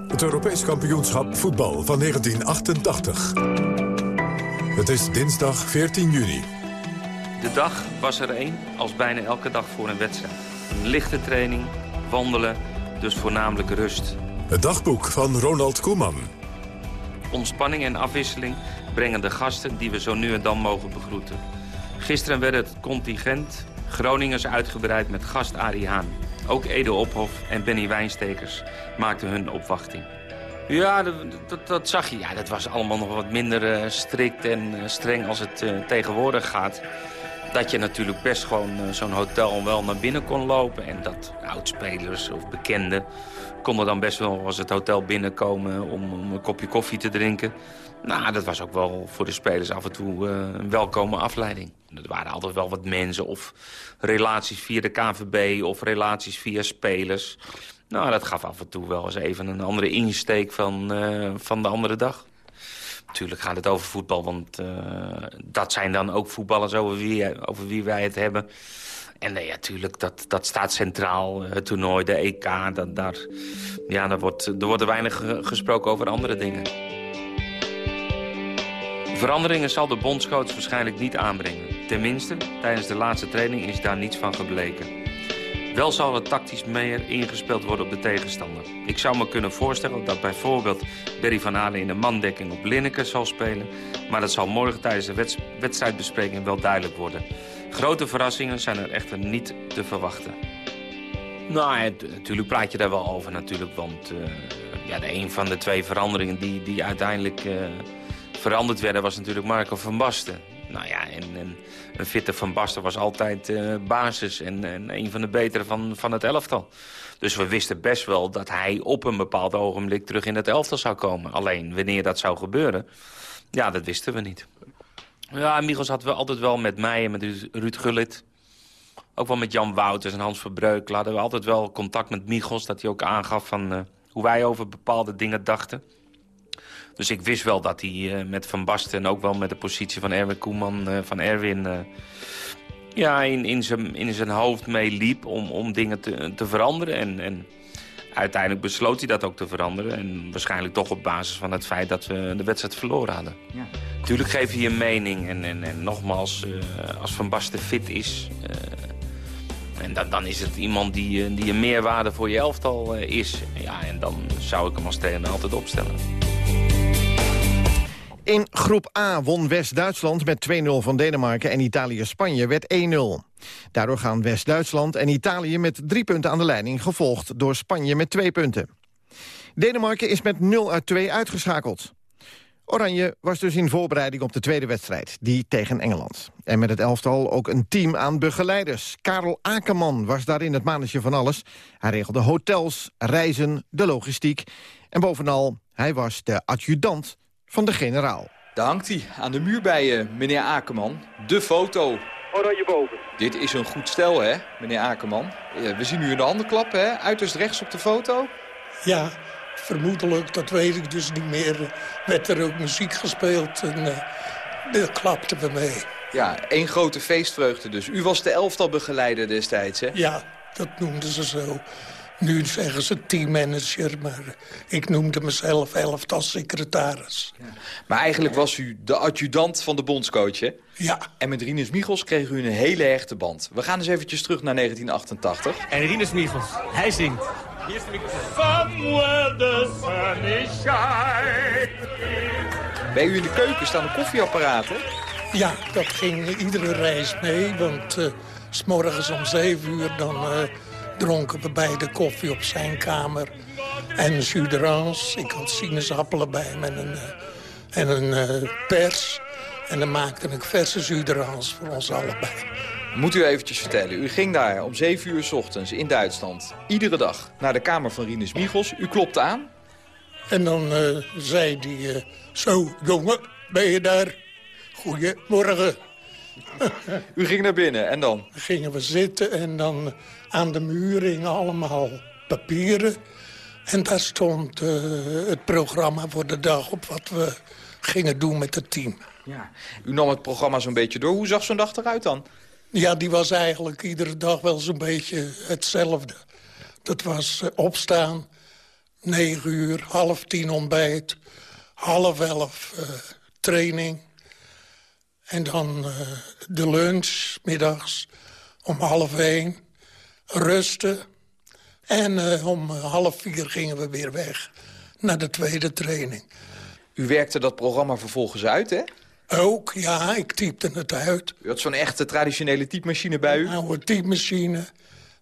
Speaker 13: Het Europees kampioenschap voetbal van 1988. Het is dinsdag 14 juni.
Speaker 7: De dag was er één als bijna elke dag voor een wedstrijd. Een lichte training, wandelen, dus voornamelijk rust.
Speaker 13: Het dagboek van Ronald Koeman.
Speaker 7: Ontspanning en afwisseling brengen de gasten die we zo nu en dan mogen begroeten. Gisteren werd het contingent Groningers uitgebreid met gast Arie Haan. Ook Ede Ophof en Benny Wijnstekers maakten hun opwachting. Ja, dat, dat, zag je. Ja, dat was allemaal nog wat minder eh, strikt en eh, streng als het eh, tegenwoordig gaat. Dat je natuurlijk best gewoon zo'n hotel wel naar binnen kon lopen. En dat oudspelers of bekenden konden dan best wel als het hotel binnenkomen om, om een kopje koffie te drinken. Nou, dat was ook wel voor de spelers af en toe een welkome afleiding. Er waren altijd wel wat mensen of relaties via de KVB of relaties via spelers. Nou, dat gaf af en toe wel eens even een andere insteek van, eh, van de andere dag. Natuurlijk gaat het over voetbal, want uh, dat zijn dan ook voetballers over wie, over wie wij het hebben. En natuurlijk, dat, dat staat centraal, het toernooi, de EK. Dat, daar, ja, daar, wordt, er wordt weinig gesproken over andere dingen. Veranderingen zal de bondscoach waarschijnlijk niet aanbrengen. Tenminste, tijdens de laatste training is daar niets van gebleken. Wel zal er tactisch meer ingespeeld worden op de tegenstander. Ik zou me kunnen voorstellen dat bijvoorbeeld Berry van Halen in de mandekking op Linneke zal spelen. Maar dat zal morgen tijdens de wedstrijdbespreking wel duidelijk worden. Grote verrassingen zijn er echter niet te verwachten. Nou, natuurlijk praat je daar wel over natuurlijk. Want uh, ja, de een van de twee veranderingen die, die uiteindelijk uh, veranderd werden... was natuurlijk Marco van Basten. Nou ja, en, en een fitte Van Basten was altijd uh, basis en, en een van de betere van, van het elftal. Dus we wisten best wel dat hij op een bepaald ogenblik terug in het elftal zou komen. Alleen wanneer dat zou gebeuren, ja, dat wisten we niet. Ja, Michels had we altijd wel met mij en met Ruud Gullit. Ook wel met Jan Wouters en Hans Verbreuk. Hadden we altijd wel contact met Michels. Dat hij ook aangaf van uh, hoe wij over bepaalde dingen dachten. Dus ik wist wel dat hij uh, met Van Basten en ook wel met de positie van Erwin Koeman, uh, van Erwin... ja, in, in, zijn, in zijn hoofd meeliep om, om dingen te, te veranderen. En, en uiteindelijk besloot hij dat ook te veranderen. En waarschijnlijk toch op basis van het feit dat we de wedstrijd verloren hadden. Ja. Tuurlijk geef je je mening. En, en, en nogmaals, uh, als Van Basten fit is... Uh, en dan, dan is het iemand die, eh, die een meerwaarde voor je elftal uh, is. Ja, en dan zou ik hem als trainer altijd opstellen.
Speaker 14: In groep A won West-Duitsland met 2-0 van Denemarken... en Italië-Spanje werd 1-0. Daardoor gaan West-Duitsland en Italië met drie punten aan de leiding... gevolgd door Spanje met twee punten. Denemarken is met 0 uit 2 uitgeschakeld. Oranje was dus in voorbereiding op de tweede wedstrijd, die tegen Engeland. En met het elftal ook een team aan begeleiders. Karel Akerman was daarin het mannetje van alles. Hij regelde hotels, reizen, de logistiek. En bovenal, hij was de adjudant van de generaal.
Speaker 15: Daar hangt hij aan de muur bij je, meneer Akerman. De foto.
Speaker 16: Oranje boven.
Speaker 15: Dit is een goed stel, hè, meneer Akerman. We zien u in de handen klappen, hè? Uiterst rechts op de foto.
Speaker 16: Ja, vermoedelijk, dat weet ik dus niet meer, werd er ook muziek gespeeld en uh, daar klapten we mee.
Speaker 15: Ja, één grote feestvreugde dus. U was de elftalbegeleider destijds, hè?
Speaker 16: Ja, dat noemden ze zo. Nu zeggen ze teammanager, maar ik noemde mezelf elftalsecretaris. Ja.
Speaker 15: Maar eigenlijk was u de adjudant van de bondscoach, hè?
Speaker 16: Ja.
Speaker 15: En met Rinus Michels kreeg u een hele hechte band. We gaan eens eventjes terug naar 1988.
Speaker 17: En Rinus Michels, hij zingt. Hier is de
Speaker 15: Somewhere the sun is shining. Bij u in de keuken staan de koffieapparaten?
Speaker 16: Ja, dat ging iedere reis mee, want uh, s morgens om zeven uur dan... Uh, dronken we beide koffie op zijn kamer. En d'orange. Ik had sinaasappelen bij me en een, en een uh, pers. En dan maakte ik verse jus d'orange voor ons allebei.
Speaker 15: Moet u eventjes vertellen. U ging daar om 7 uur s ochtends in Duitsland. Iedere dag naar de kamer van Rinus Michels. U klopte aan.
Speaker 16: En dan uh, zei hij... Uh, zo, jongen, ben je daar? Goedemorgen.
Speaker 15: U ging naar binnen en dan?
Speaker 16: Gingen we zitten en dan aan de muur hingen allemaal papieren. En daar stond uh, het programma voor de dag op wat we gingen doen met het team.
Speaker 15: Ja. U nam het programma zo'n beetje door. Hoe zag zo'n dag eruit dan?
Speaker 16: Ja, die was eigenlijk iedere dag wel zo'n beetje hetzelfde. Dat was uh, opstaan, negen uur, half tien ontbijt, half elf uh, training... En dan uh, de lunch, middags, om half één, rusten. En uh, om half vier gingen we weer weg naar de tweede training.
Speaker 15: U werkte dat programma vervolgens uit, hè?
Speaker 16: Ook, ja, ik typte het uit.
Speaker 15: U had zo'n echte traditionele typemachine bij u?
Speaker 16: Nou, een typemachine.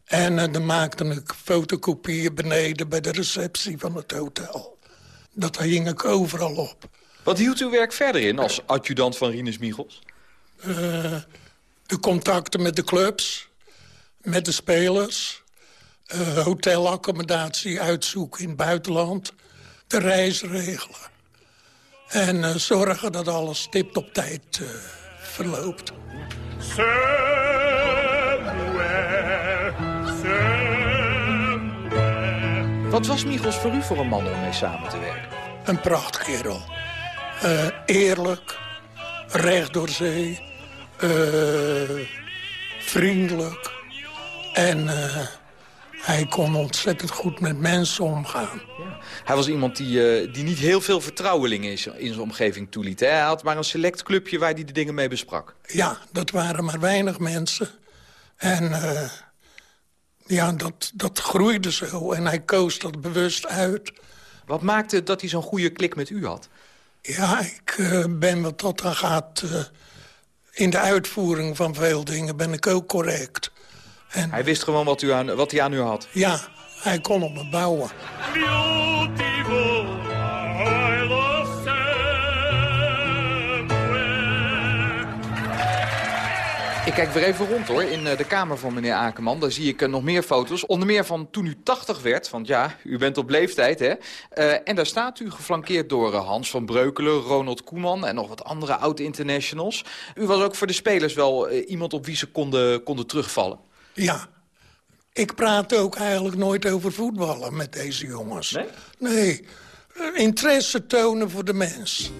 Speaker 16: En uh, dan maakte ik fotocopieën beneden bij de receptie van het hotel. Dat hing ik overal op.
Speaker 15: Wat hield uw werk verder in als adjudant van Rinus Michels?
Speaker 16: Uh, de contacten met de clubs, met de spelers... Uh, hotelaccommodatie uitzoeken in het buitenland... de reis regelen. En uh, zorgen dat alles stipt op tijd verloopt.
Speaker 18: Somewhere, somewhere
Speaker 15: Wat was Michels voor u voor een man om mee samen te werken?
Speaker 16: Een prachtkerel. Eh, eerlijk, recht door zee, eh, vriendelijk. En eh, hij kon ontzettend goed met mensen omgaan.
Speaker 15: Hij was iemand die, die niet heel veel vertrouwelingen in zijn- in zijn omgeving toeliet. Hè? Hij had maar een select clubje waar hij de dingen mee besprak.
Speaker 16: Ja, dat waren maar weinig mensen. En ja, dat, dat groeide zo. En hij koos dat bewust uit.
Speaker 15: Wat maakte dat hij zo'n goede klik met u had?
Speaker 16: Ja, ik eh, ben wat dat dan gaat... eh, in de uitvoering van veel dingen ben ik ook correct. En
Speaker 15: Hij wist gewoon wat, u aan, wat hij aan u had.
Speaker 16: ja, hij kon op me bouwen.
Speaker 15: Ik kijk weer even rond hoor, in eh, de kamer van meneer Akerman. Daar zie ik eh, nog meer foto's. Onder meer van toen u 80 werd, want ja, u bent op leeftijd hè. Eh, en daar staat u geflankeerd door Hans van Breukelen, Ronald Koeman... en nog wat andere oud-internationals. U was ook voor de spelers wel iemand op wie ze konden, konden terugvallen.
Speaker 16: Ja. Ik praat ook eigenlijk nooit over voetballen met deze jongens.
Speaker 15: Nee?
Speaker 16: Nee. Interesse tonen voor de mens.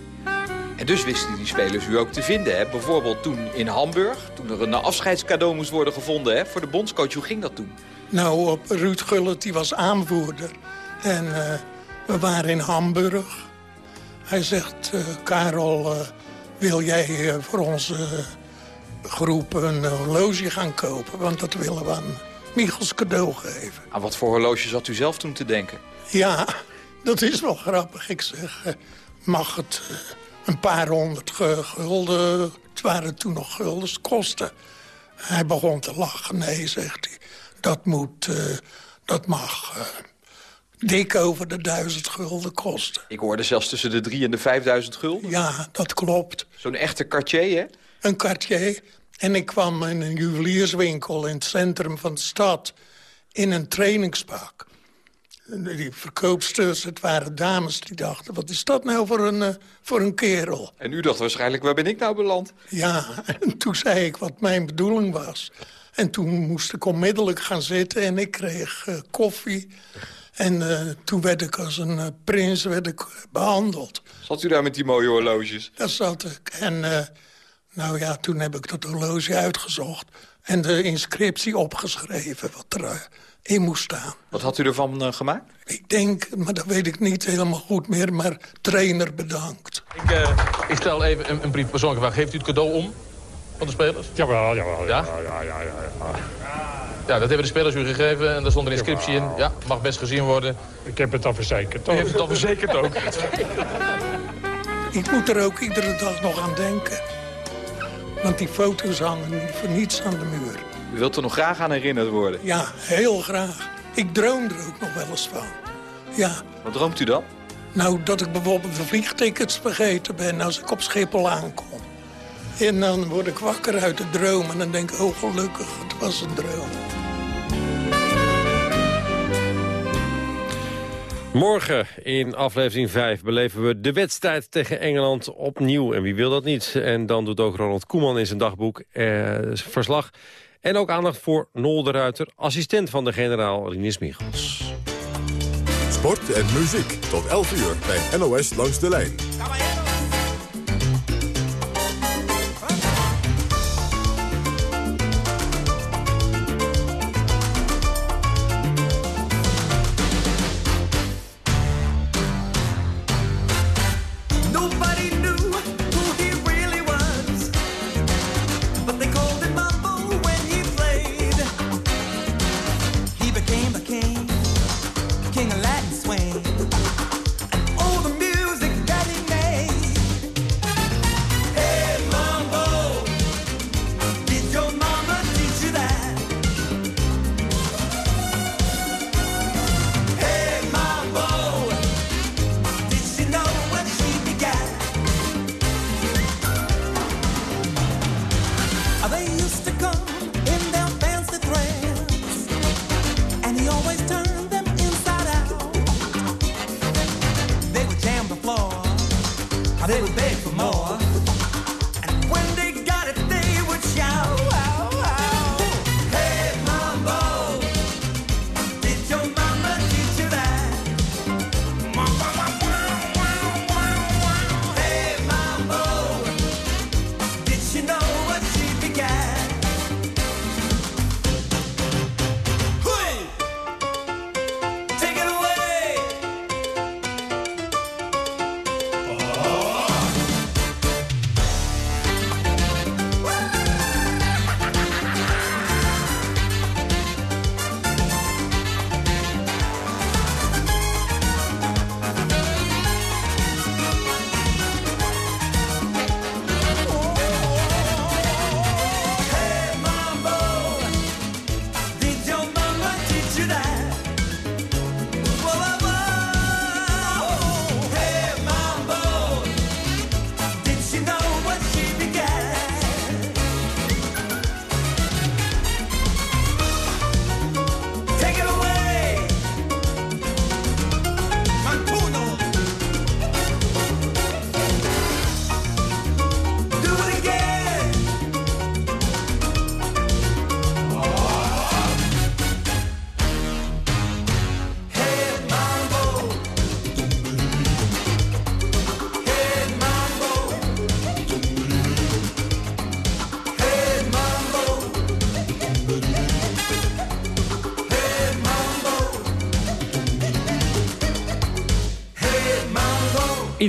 Speaker 15: En dus wisten die spelers u ook te vinden. Hè? Bijvoorbeeld toen in Hamburg, toen er een afscheidscadeau moest worden gevonden... Hè? voor de bondscoach. Hoe ging dat toen?
Speaker 16: Nou, op Ruud Gullit, die was aanvoerder. En eh, we waren in Hamburg. Hij zegt, eh, Karel, eh, wil jij voor onze groep een horloge gaan kopen? Want dat willen we aan Michels cadeau geven.
Speaker 15: Aan wat voor horloge zat u zelf toen te denken?
Speaker 16: Ja, dat is wel grappig. Ik zeg, mag het een paar honderd gulden... het waren toen nog guldens, kosten? Hij begon te lachen. Nee, zegt hij, dat moet, eh, dat mag eh, dik over de duizend gulden kosten.
Speaker 15: Ik hoorde zelfs tussen de drie en de vijfduizend gulden.
Speaker 16: Ja, dat klopt.
Speaker 15: Zo'n echte Cartier, hè?
Speaker 16: Een Cartier. En ik kwam in een juwelierswinkel in het centrum van de stad... in een trainingspak. Die verkoopsters, het waren dames die dachten... wat is dat nou voor een, eh, voor een kerel?
Speaker 15: En u dacht waarschijnlijk, waar ben ik nou beland?
Speaker 16: Ja, en toen zei ik wat mijn bedoeling was. En toen moest ik onmiddellijk gaan zitten en ik kreeg eh, koffie. En eh, toen werd ik als een prins werd ik, eh, behandeld.
Speaker 15: Zat u daar met die mooie horloges?
Speaker 16: Daar zat ik. En nou ja, toen heb ik dat horloge uitgezocht... en de inscriptie opgeschreven wat er in moest staan.
Speaker 15: Wat had u ervan eh, gemaakt?
Speaker 16: Ik denk, maar dat weet ik niet helemaal goed meer... maar trainer bedankt.
Speaker 17: Ik, eh, ik stel even een, een brief persoonlijke vraag. Heeft u het cadeau om van de spelers?
Speaker 18: Jawel, jawel.
Speaker 17: Ja?
Speaker 18: Ja, ja, ja, ja. ja.
Speaker 17: Ja, dat hebben de spelers u gegeven en daar stond een inscriptie in. Ja, mag best gezien worden.
Speaker 18: Ik heb het al verzekerd.
Speaker 17: U heeft het al verzekerd ook.
Speaker 16: Ik moet er ook iedere dag nog aan denken. Want die foto's hangen niet voor niets aan de muur.
Speaker 15: U wilt er nog graag aan herinnerd worden.
Speaker 16: Ja, heel graag. Ik droom er ook nog wel eens van. Ja,
Speaker 15: Wat droomt u dan?
Speaker 16: nou dat ik bijvoorbeeld de vliegtickets vergeten ben als ik op Schiphol aankom. En dan word ik wakker uit de droom en dan denk ik, oh gelukkig, het was een droom.
Speaker 4: Morgen in aflevering 5 beleven we de wedstrijd tegen Engeland opnieuw. En wie wil dat niet? En dan doet ook Ronald Koeman in zijn dagboek eh, verslag. En ook aandacht voor Nol de Ruiter, assistent van de generaal Rinus Michels.
Speaker 3: Sport en muziek tot 11 uur bij NOS Langs de Lijn.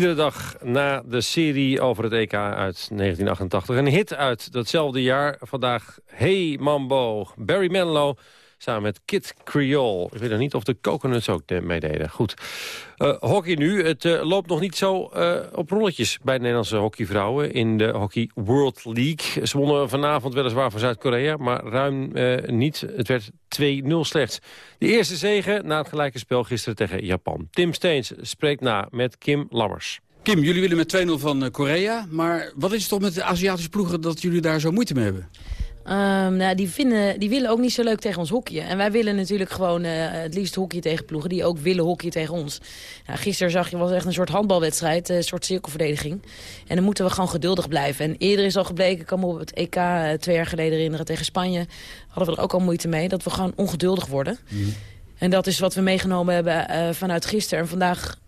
Speaker 4: Iedere dag na de serie over het EK uit 1988. Een hit uit datzelfde jaar. Vandaag Hey Mambo, Barry Manilow samen met Kid Creole. Ik weet nog niet of de Coconuts ook de- meededen. Goed. Eh, hockey nu. Het eh, loopt nog niet zo eh, op rolletjes bij de Nederlandse hockeyvrouwen in de Hockey World League. Ze wonnen vanavond weliswaar van Zuid-Korea, maar ruim niet. Het werd 2-0 slechts. De eerste zege na het gelijke spel gisteren tegen Japan. Tim Steens spreekt na met Kim Lammers.
Speaker 19: Kim, jullie willen met 2-0 van Korea. Maar wat is het toch met de Aziatische ploegen dat jullie daar zo moeite mee hebben?
Speaker 20: Ehm, nou, die, vinden, die willen ook niet zo leuk tegen ons hockeyen. En wij willen natuurlijk gewoon eh, het liefst hockeyen tegen ploegen... die ook willen hockeyen tegen ons. Nou, gisteren zag je, was echt een soort handbalwedstrijd. eh, Een soort cirkelverdediging. En dan moeten we gewoon geduldig blijven. En eerder is al gebleken, ik kan me op het EK eh, twee jaar geleden herinneren... tegen Spanje, hadden we er ook al moeite mee... dat we gewoon ongeduldig worden. En dat is wat we meegenomen hebben vanuit gisteren. En vandaag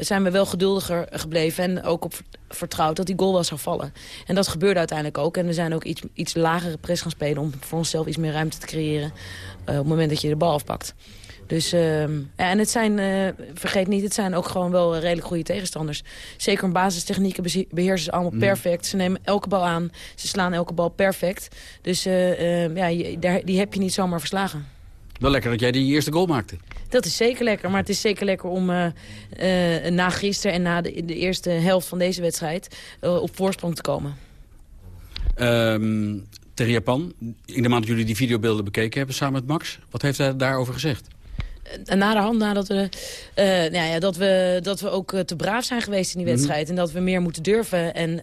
Speaker 20: zijn we wel geduldiger gebleven en ook op vertrouwd dat die goal wel zou vallen. En dat gebeurde uiteindelijk ook. En we zijn ook iets, iets lagere press gaan spelen om voor onszelf iets meer ruimte te creëren eh, op het moment dat je de bal afpakt. Dus, ehm, ja, en het zijn, eh, vergeet niet, het zijn ook gewoon wel redelijk goede tegenstanders. Zeker in basistechnieken beheersen ze allemaal
Speaker 19: Mhm.
Speaker 20: perfect. Ze nemen elke bal aan, ze slaan elke bal perfect. Dus eh, eh, ja, die heb je niet zomaar verslagen.
Speaker 19: Wel lekker dat jij die eerste goal maakte.
Speaker 20: Dat is zeker lekker, maar het is zeker lekker om eh, eh, na gisteren en na de, de eerste helft van deze wedstrijd eh, op voorsprong te komen.
Speaker 19: Ehm, tegen Japan. In de maand dat jullie die videobeelden bekeken hebben samen met Max. Wat heeft hij daarover gezegd?
Speaker 20: Na de hand, nadat we, nou ja, dat we, dat we ook te braaf zijn geweest in die
Speaker 19: Mhm.
Speaker 20: wedstrijd. En dat we meer moeten durven. En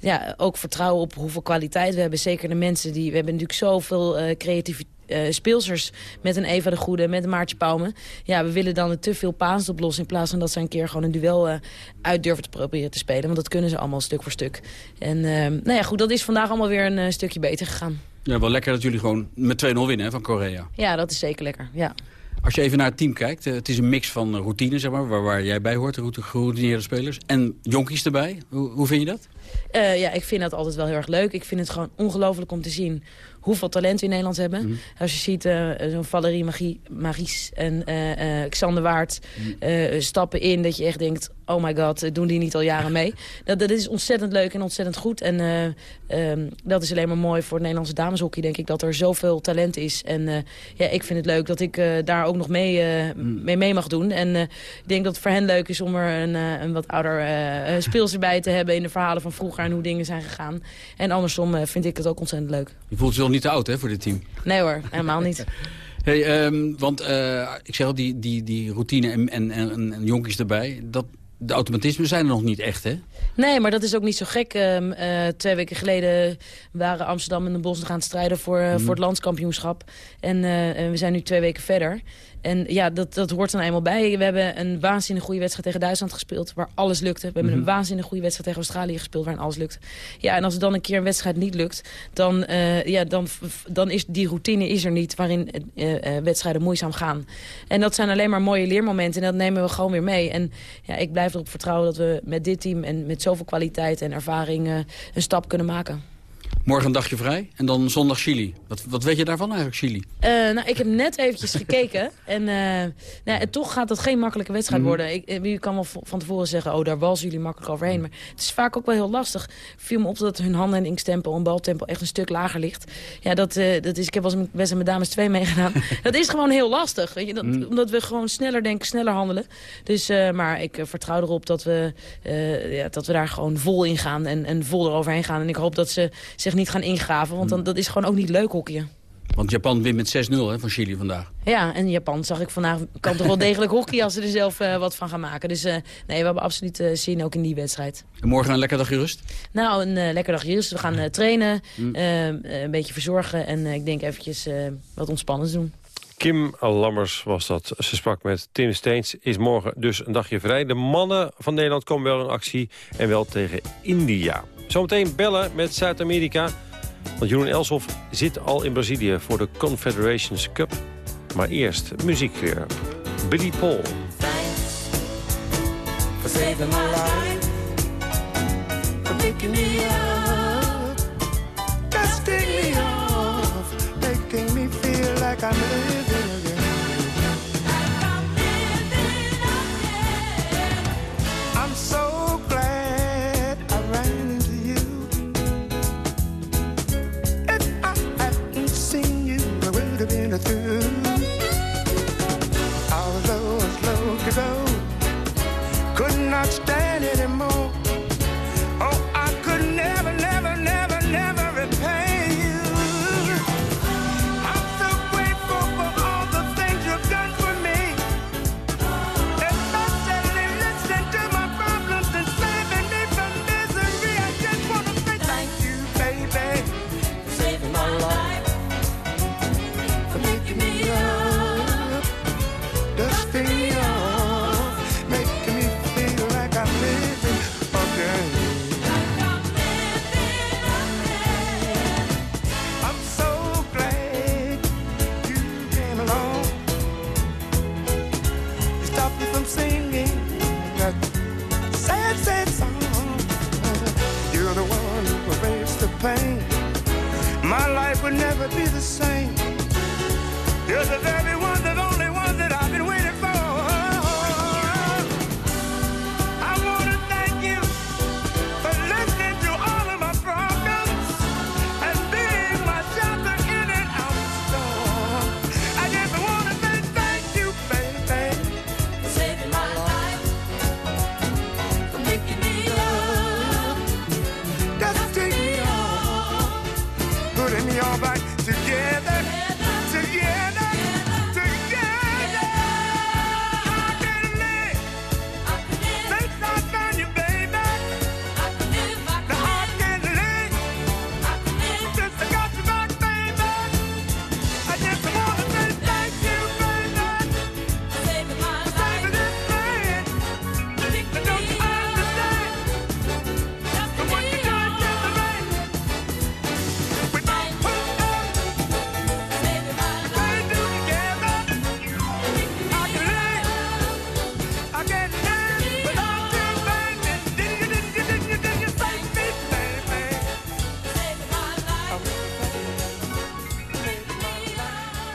Speaker 20: ja, ook vertrouwen op hoeveel kwaliteit we hebben. Zeker de mensen die... We hebben natuurlijk zoveel creatieve eh, speelsers met een Eva de Goede, met een Maartje Pauwme. Ja, we willen dan te veel paas oplossen in plaats van dat ze een keer gewoon een duel eh, uit durven te proberen te spelen. Want dat kunnen ze allemaal stuk voor stuk. En eh, nou ja, goed, dat is vandaag allemaal weer een stukje beter gegaan.
Speaker 19: Ja, wel lekker dat jullie gewoon met 2-0 winnen hè, van Korea.
Speaker 20: Ja, dat is zeker lekker, ja.
Speaker 19: Als je even naar het team kijkt, het is een mix van routine, zeg maar, waar, waar jij bij hoort, de geroutineerde spelers. En jonkies erbij. Hoe, hoe vind je dat?
Speaker 20: Ja, ik vind dat altijd wel heel erg leuk. Ik vind het gewoon ongelooflijk om te zien hoeveel talent we in Nederland hebben.
Speaker 19: Mhm.
Speaker 20: Als je ziet eh, zo'n Valerie Magie, Maries en eh, Xander Waard eh, stappen in... dat je echt denkt, oh my god, doen die niet al jaren mee? Dat, dat is ontzettend leuk en ontzettend goed. En eh, ehm, dat is alleen maar mooi voor het Nederlandse dameshockey, denk ik... dat er zoveel talent is. En eh, ja, ik vind het leuk dat ik eh, daar ook nog mee, eh, mee mee mag doen. En ik denk dat het voor hen leuk is om er een, een wat ouder speels erbij te hebben... in de verhalen van vroeger en hoe dingen zijn gegaan. En andersom vind ik het ook ontzettend leuk.
Speaker 19: Je voelt je wel niet te oud hè, voor dit team.
Speaker 20: Nee hoor, helemaal niet.
Speaker 19: Hey, ehm, want ik zeg al, die, die, die routine en, en, en, en jonkies erbij, dat, de automatismen zijn er nog niet echt, hè?
Speaker 20: Nee, maar dat is ook niet zo gek. Ehm, eh, twee weken geleden waren Amsterdam en de Bos nog aan het strijden voor, eh,
Speaker 19: Mhm.
Speaker 20: voor het landskampioenschap. En eh, en we zijn nu twee weken verder. En ja, dat, dat hoort dan eenmaal bij. We hebben een waanzinnig goede wedstrijd tegen Duitsland gespeeld, waar alles lukte. We hebben
Speaker 19: Mhm.
Speaker 20: een waanzinnig goede wedstrijd tegen Australië gespeeld, waarin alles lukte. Ja, en als er dan een keer een wedstrijd niet lukt, dan, eh, ja, dan, dan is die routine is er niet waarin eh, eh, wedstrijden moeizaam gaan. En dat zijn alleen maar mooie leermomenten en dat nemen we gewoon weer mee. En ja, ik blijf erop vertrouwen dat we met dit team en met zoveel kwaliteit en ervaring een stap kunnen maken.
Speaker 19: Morgen een dagje vrij en dan zondag Chili. Wat, wat weet je daarvan eigenlijk, Chili?
Speaker 20: Eh, nou, ik heb net eventjes gekeken. En, eh, nou, en toch gaat dat geen makkelijke wedstrijd
Speaker 19: Mhm.
Speaker 20: worden. Ik, eh, je kan wel van tevoren zeggen, oh, daar was jullie makkelijk overheen. Maar het is vaak ook wel heel lastig. viel me op dat hun handen- en inkstempel en baltempo echt een stuk lager ligt. Ja, dat, dat is, ik heb wel eens wedstrijd met dames 2 meegedaan. dat is gewoon heel lastig. Weet je? Dat,
Speaker 19: Mhm.
Speaker 20: Omdat we gewoon sneller denken, sneller handelen. Dus, maar ik vertrouw erop dat we, ja, dat we daar gewoon vol in gaan. En, en vol eroverheen gaan. En ik hoop dat ze zich niet gaan ingraven. Want dan, dat is gewoon ook niet leuk hockeyen.
Speaker 19: Want Japan wint met 6-0 hè, van Chili vandaag.
Speaker 20: Ja, en Japan zag ik vandaag kan toch wel degelijk hockey als ze er zelf eh, wat van gaan maken. Dus eh, nee, we hebben absoluut eh, zin ook in die wedstrijd.
Speaker 19: En morgen een lekker dagje rust?
Speaker 20: Nou, een lekker dagje rust. We gaan eh, trainen,
Speaker 19: Mm.
Speaker 20: eh, eh, een beetje verzorgen en eh, ik denk eventjes eh, wat ontspannends doen.
Speaker 4: Kim Lammers was dat. Ze sprak met Tim Steens. Is morgen dus een dagje vrij. De mannen van Nederland komen wel in actie. En wel tegen India. Zometeen bellen met Zuid-Amerika. Want Jeroen Elshoff zit al in Brazilië voor de Confederations Cup. Maar eerst muziek weer. Billy Paul.
Speaker 2: for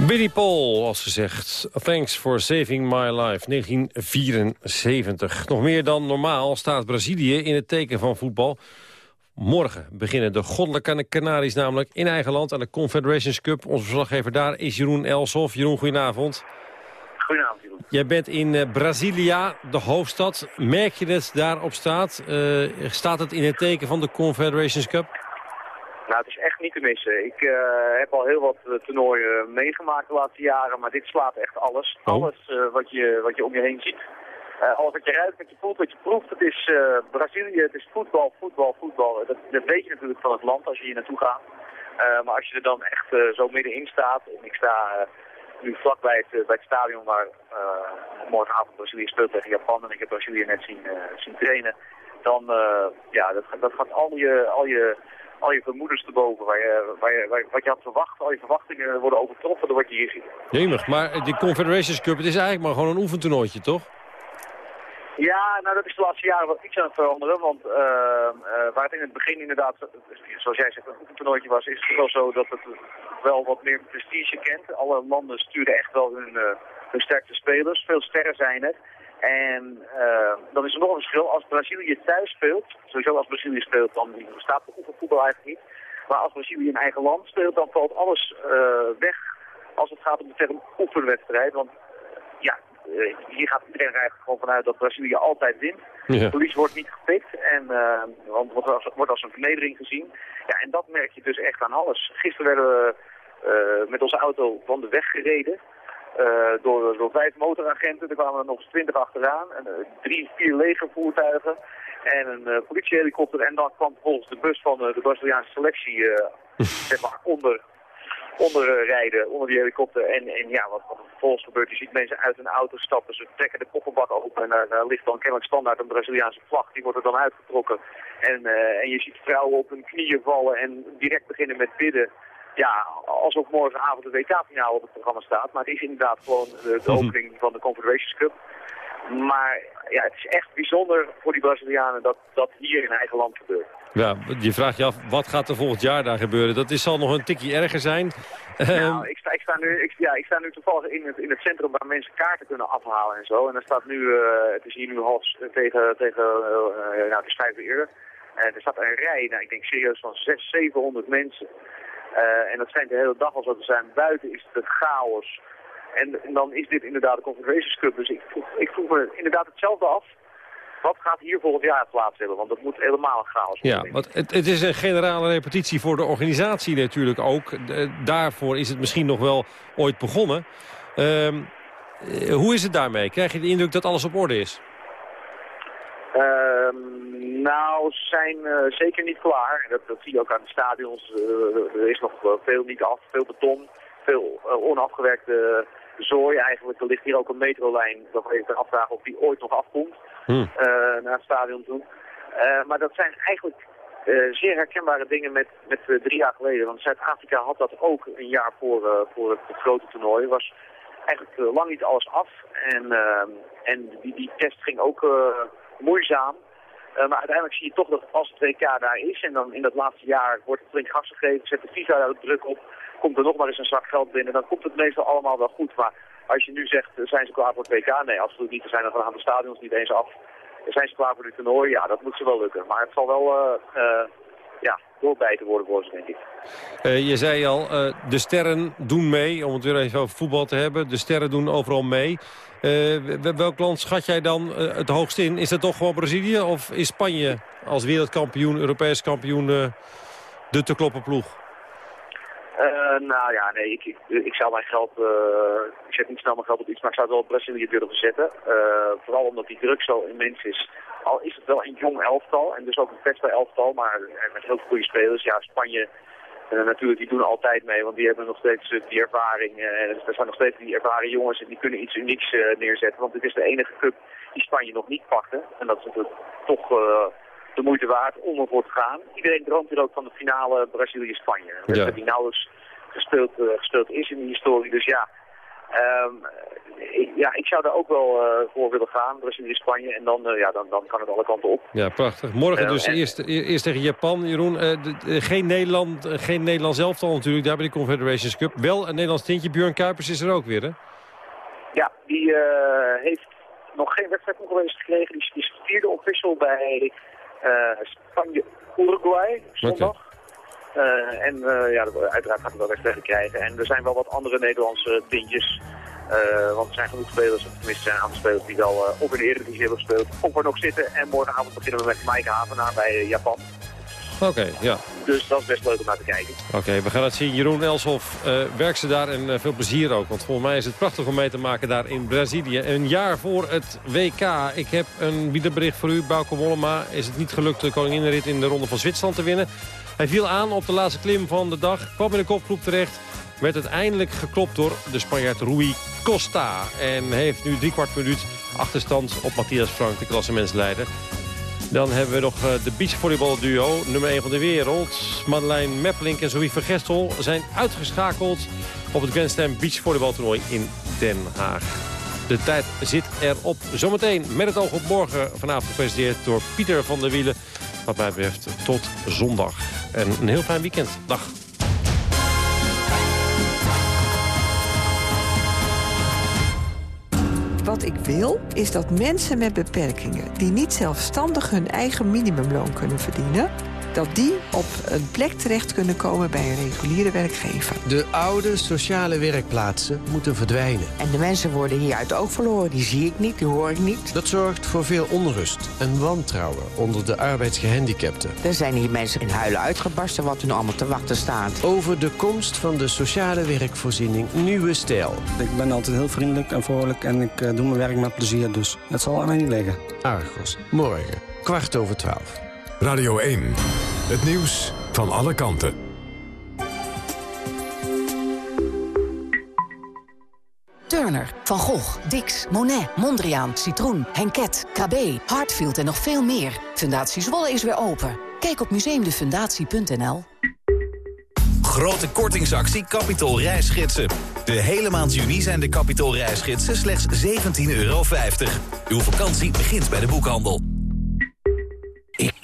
Speaker 4: Billy Paul, als gezegd. Thanks for saving my life. 1974. Nog meer dan normaal staat Brazilië in het teken van voetbal. Morgen beginnen de goddelijke Canaries namelijk in eigen land... aan de Confederations Cup. Onze verslaggever daar is Jeroen Elsof. Jeroen, goedenavond.
Speaker 21: Goedenavond, Jeroen.
Speaker 4: Jij bent in eh, Brasilia, de hoofdstad. Merk je het daar op straat? Eh, staat het in het teken van de Confederations Cup?
Speaker 21: Nou, het is echt niet te missen. Ik eh, heb al heel wat eh, toernooien meegemaakt de laatste jaren, maar dit slaat echt alles.
Speaker 4: Oh.
Speaker 21: Alles eh, wat, je, wat je om je heen ziet. Eh, alles wat je ruikt, wat je voelt, wat je proeft. Het is eh, Brazilië, het is voetbal, voetbal, voetbal. Dat, dat weet je natuurlijk van het land als je hier naartoe gaat. Eh, maar als je er dan echt eh, zo middenin staat, en ik sta eh, nu vlak bij het, eh, bij het stadion waar eh, morgenavond Brazilië speelt tegen Japan en ik heb Brazilië net zien, eh, zien trainen, dan uh, ja, dat, dat gaat al je, al je, al je vermoedens te boven. Waar je, waar je, waar, wat je had verwacht, al je verwachtingen worden overtroffen door wat je hier ziet.
Speaker 4: Jemig, maar die Confederations Cup, het is eigenlijk maar gewoon een oefentoernooitje, toch?
Speaker 21: Ja, nou dat is de laatste jaren wat iets aan het veranderen. Want uh, uh, waar het in het begin inderdaad, zoals jij zegt, een oefentoernooitje was, is het wel zo dat het wel wat meer prestige kent. Alle landen sturen echt wel hun, uh, hun sterkste spelers. Veel sterren zijn er. En uh, dan is er nog een verschil. Als Brazilië thuis speelt, sowieso als Brazilië speelt, dan bestaat de oefenvoetbal eigenlijk niet. Maar als Brazilië in eigen land speelt, dan valt alles uh, weg als het gaat om de term oefenwedstrijd. Want ja, uh, hier gaat iedereen er eigenlijk gewoon vanuit dat Brazilië altijd wint.
Speaker 4: Ja.
Speaker 21: Verlies wordt niet gepikt, en, want wordt als, wordt als een vernedering gezien. Ja, en dat merk je dus echt aan alles. Gisteren werden we met onze auto van de weg gereden. Uh, door, door vijf motoragenten, er kwamen er nog eens twintig achteraan. En, uh, drie, vier legervoertuigen en een uh, politiehelikopter. En dan kwam volgens de bus van de Braziliaanse selectie zeg maar onder, onder rijden, onder die helikopter. En, en ja, wat, er vervolgens gebeurt, je ziet mensen uit een auto stappen. Ze trekken de kofferbak open en daar, daar ligt dan kennelijk standaard een Braziliaanse vlag. Die wordt er dan uitgetrokken. En, en je ziet vrouwen op hun knieën vallen en direct beginnen met bidden ja, alsof morgenavond de WK-finale op het programma staat. Maar het is inderdaad gewoon de, de opening van de Confederations Cup. Maar ja, het is echt bijzonder voor die Brazilianen dat dat hier in eigen land gebeurt.
Speaker 4: Ja, je vraagt je af, wat gaat er volgend jaar daar gebeuren? Dat is, zal nog een tikje erger zijn.
Speaker 21: Nou, ik sta, ik sta, nu, ik, ja, ik sta nu toevallig in het, in het centrum waar mensen kaarten kunnen afhalen en zo. En er staat nu, uh, het is hier nu half tegen, tegen uh, nou, het is vijf uur. En er staat een rij, nou, ik denk serieus van 600, 700 mensen. Uh, en dat schijnt de hele dag al zo te zijn. Buiten is het chaos. En, en, dan is dit inderdaad de Confederations Cup. Dus ik vroeg, ik vroeg me inderdaad hetzelfde af. Wat gaat hier volgend jaar plaats hebben? Want dat moet helemaal een chaos
Speaker 4: worden. Ja, want het, het, is een generale repetitie voor de organisatie natuurlijk ook. Daarvoor is het misschien nog wel ooit begonnen. Uh, hoe is het daarmee? Krijg je de indruk dat alles op orde is?
Speaker 21: Uh, nou, ze zijn uh, zeker niet klaar. Dat, dat zie je ook aan de stadions. Uh, er is nog veel niet af, veel beton, veel uh, onafgewerkte zooi eigenlijk. Er ligt hier ook een metrolijn, dat we even afvragen of die ooit nog afkomt hmm. naar het stadion toe. maar dat zijn eigenlijk zeer herkenbare dingen met, met drie jaar geleden. Want Zuid-Afrika had dat ook een jaar voor, voor het, het, grote toernooi. Was eigenlijk lang niet alles af. En, en die, die test ging ook moeizaam. Eh, maar uiteindelijk zie je toch dat als het WK daar is en dan in dat laatste jaar wordt het flink gas gegeven, zet de FIFA daar druk op, komt er nog maar eens een zak geld binnen, dan komt het meestal allemaal wel goed. Maar als je nu zegt, eh, zijn ze klaar voor het WK? Nee, absoluut niet. Er zijn er aan de stadions niet eens af. Zijn ze klaar voor dit toernooi? Ja, dat moet ze wel lukken. Maar het zal wel eh, eh, ja, doorbijten worden voor denk ik.
Speaker 4: Eh, je zei al, eh, de sterren doen mee, om het weer even over voetbal te hebben. De sterren doen overal mee. Eh, welk land schat jij dan het hoogst in? Is dat toch gewoon Brazilië of is Spanje als wereldkampioen, Europees kampioen, de te kloppen ploeg?
Speaker 21: Nou ja, nee, ik, ik, ik zou mijn geld, ik zet niet snel mijn geld op iets, maar ik zou het wel op Brazilië durven zetten. Vooral omdat die druk zo immens is. Al is het wel een jong elftal en dus ook een kwetsbaar elftal, maar eh, met heel veel goede spelers. Ja, Spanje eh, natuurlijk, die doen altijd mee, want die hebben nog steeds eh, die ervaring. en er zijn nog steeds die ervaren jongens en die kunnen iets unieks neerzetten. Want dit is de enige cup die Spanje nog niet pakte. En dat is natuurlijk toch de moeite waard om ervoor te gaan. Iedereen droomt hier ook van de finale Brazilië-Spanje. Een wedstrijd die nauwelijks gespeeld, gespeeld is in de historie. Dus ja, ehm, ik, ja ik zou daar ook wel eh, voor willen gaan, Brazilië-Spanje. En dan, eh, ja, dan, dan kan het alle kanten op.
Speaker 4: Ja, prachtig. Morgen
Speaker 21: Eh,
Speaker 4: dus
Speaker 21: en-
Speaker 4: eerst, e- eerst tegen Japan, Jeroen. De- de- geen, Nederland, geen Nederlands elftal natuurlijk, daar bij de Confederations Cup. Wel een Nederlands tintje. Björn Kuipers is er ook weer, hè?
Speaker 21: Ja, die heeft nog geen wedstrijd geweest gekregen. Die is, vierde official bij Spanje-Uruguay zondag. Eh, en eh, ja, uiteraard gaat hij wel wedstrijden krijgen. En er zijn wel wat andere Nederlandse tintjes. Eh, want er zijn genoeg spelers, of tenminste zijn een aantal spelers die wel of in de Eredivisie hebben gespeeld, of er nog zitten. En morgenavond beginnen we met Mike Havenaar bij Japan.
Speaker 4: Oké, ja.
Speaker 21: Dus dat is best leuk om naar te kijken.
Speaker 4: Oké, we gaan het zien. Jeroen Elshoff, werkt ze daar en veel plezier ook. Want volgens mij is het prachtig om mee te maken daar in Brazilië. Een jaar voor het WK. Ik heb een wielerbericht voor u. Bauke Mollema is het niet gelukt de koninginrit in de ronde van Zwitserland te winnen. Hij viel aan op de laatste klim van de dag. Kwam in de kopgroep terecht. Werd uiteindelijk geklopt door de Spanjaard Rui Costa. En heeft nu drie kwart minuut achterstand op Matthias Frank, de klassementsleider. Dan hebben we nog eh, de beachvolleybalduo, nummer 1 van de wereld. Madeleine Meppelink en Zoe Vergestel zijn uitgeschakeld op het Grand Slam in Den Haag. De tijd zit erop. Zometeen met het oog op morgen vanavond gepresenteerd door Pieter van der Wielen. Wat mij betreft tot zondag. En een heel fijn weekend. Dag.
Speaker 22: Wat ik wil, is dat mensen met beperkingen... die niet zelfstandig hun eigen minimumloon kunnen verdienen... dat die op een plek terecht kunnen komen bij een reguliere werkgever.
Speaker 23: De oude sociale werkplaatsen moeten verdwijnen.
Speaker 24: En de mensen worden hier uit het oog verloren. Die zie ik niet, die hoor ik niet.
Speaker 23: Dat zorgt voor veel onrust en wantrouwen onder de arbeidsgehandicapten.
Speaker 24: Er zijn hier mensen in huilen uitgebarsten wat er nu allemaal te wachten staat.
Speaker 23: Over de komst van de sociale werkvoorziening Nieuwe Stijl.
Speaker 25: Ik ben altijd heel vriendelijk en vrolijk en ik eh, doe mijn werk met plezier, dus het zal aan mij niet liggen.
Speaker 23: Argos, morgen, kwart over twaalf.
Speaker 3: Radio 1, het nieuws van alle kanten.
Speaker 26: Turner, Van Gogh, Dix, Monet, Mondriaan, Citroen, Henket, KB, Hartfield en nog veel meer. Fundatie Zwolle is weer open. Kijk op museumdefundatie.nl.
Speaker 27: Grote kortingsactie Capitol reisgidsen. De hele maand juni zijn de Capitol reisgidsen slechts 17,50 euro. Uw vakantie begint bij de boekhandel.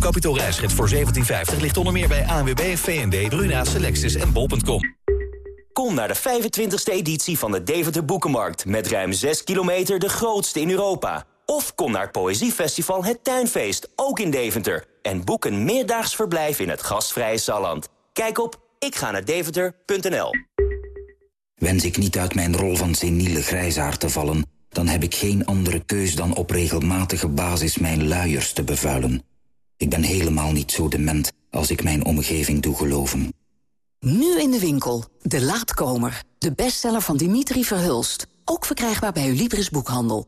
Speaker 27: Uw voor 17,50 ligt onder meer bij ANWB, VND, Bruna, Selectis en Bol.com.
Speaker 28: Kom naar de 25e editie van de Deventer Boekenmarkt... met ruim 6 kilometer de grootste in Europa. Of kom naar het Poëziefestival Het Tuinfeest, ook in Deventer... en boek een meerdaags verblijf in het gastvrije Salland. Kijk op ikga-naar-deventer.nl.
Speaker 29: Wens ik niet uit mijn rol van seniele grijsaard te vallen... dan heb ik geen andere keus dan op regelmatige basis mijn luiers te bevuilen. Ik ben helemaal niet zo dement als ik mijn omgeving doe geloven.
Speaker 26: Nu in de winkel. De Laatkomer. De bestseller van Dimitri Verhulst. Ook verkrijgbaar bij uw Libris Boekhandel.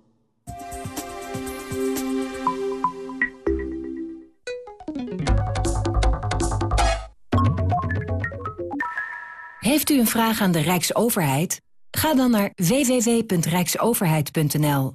Speaker 1: Heeft u een vraag aan de Rijksoverheid? Ga dan naar www.rijksoverheid.nl.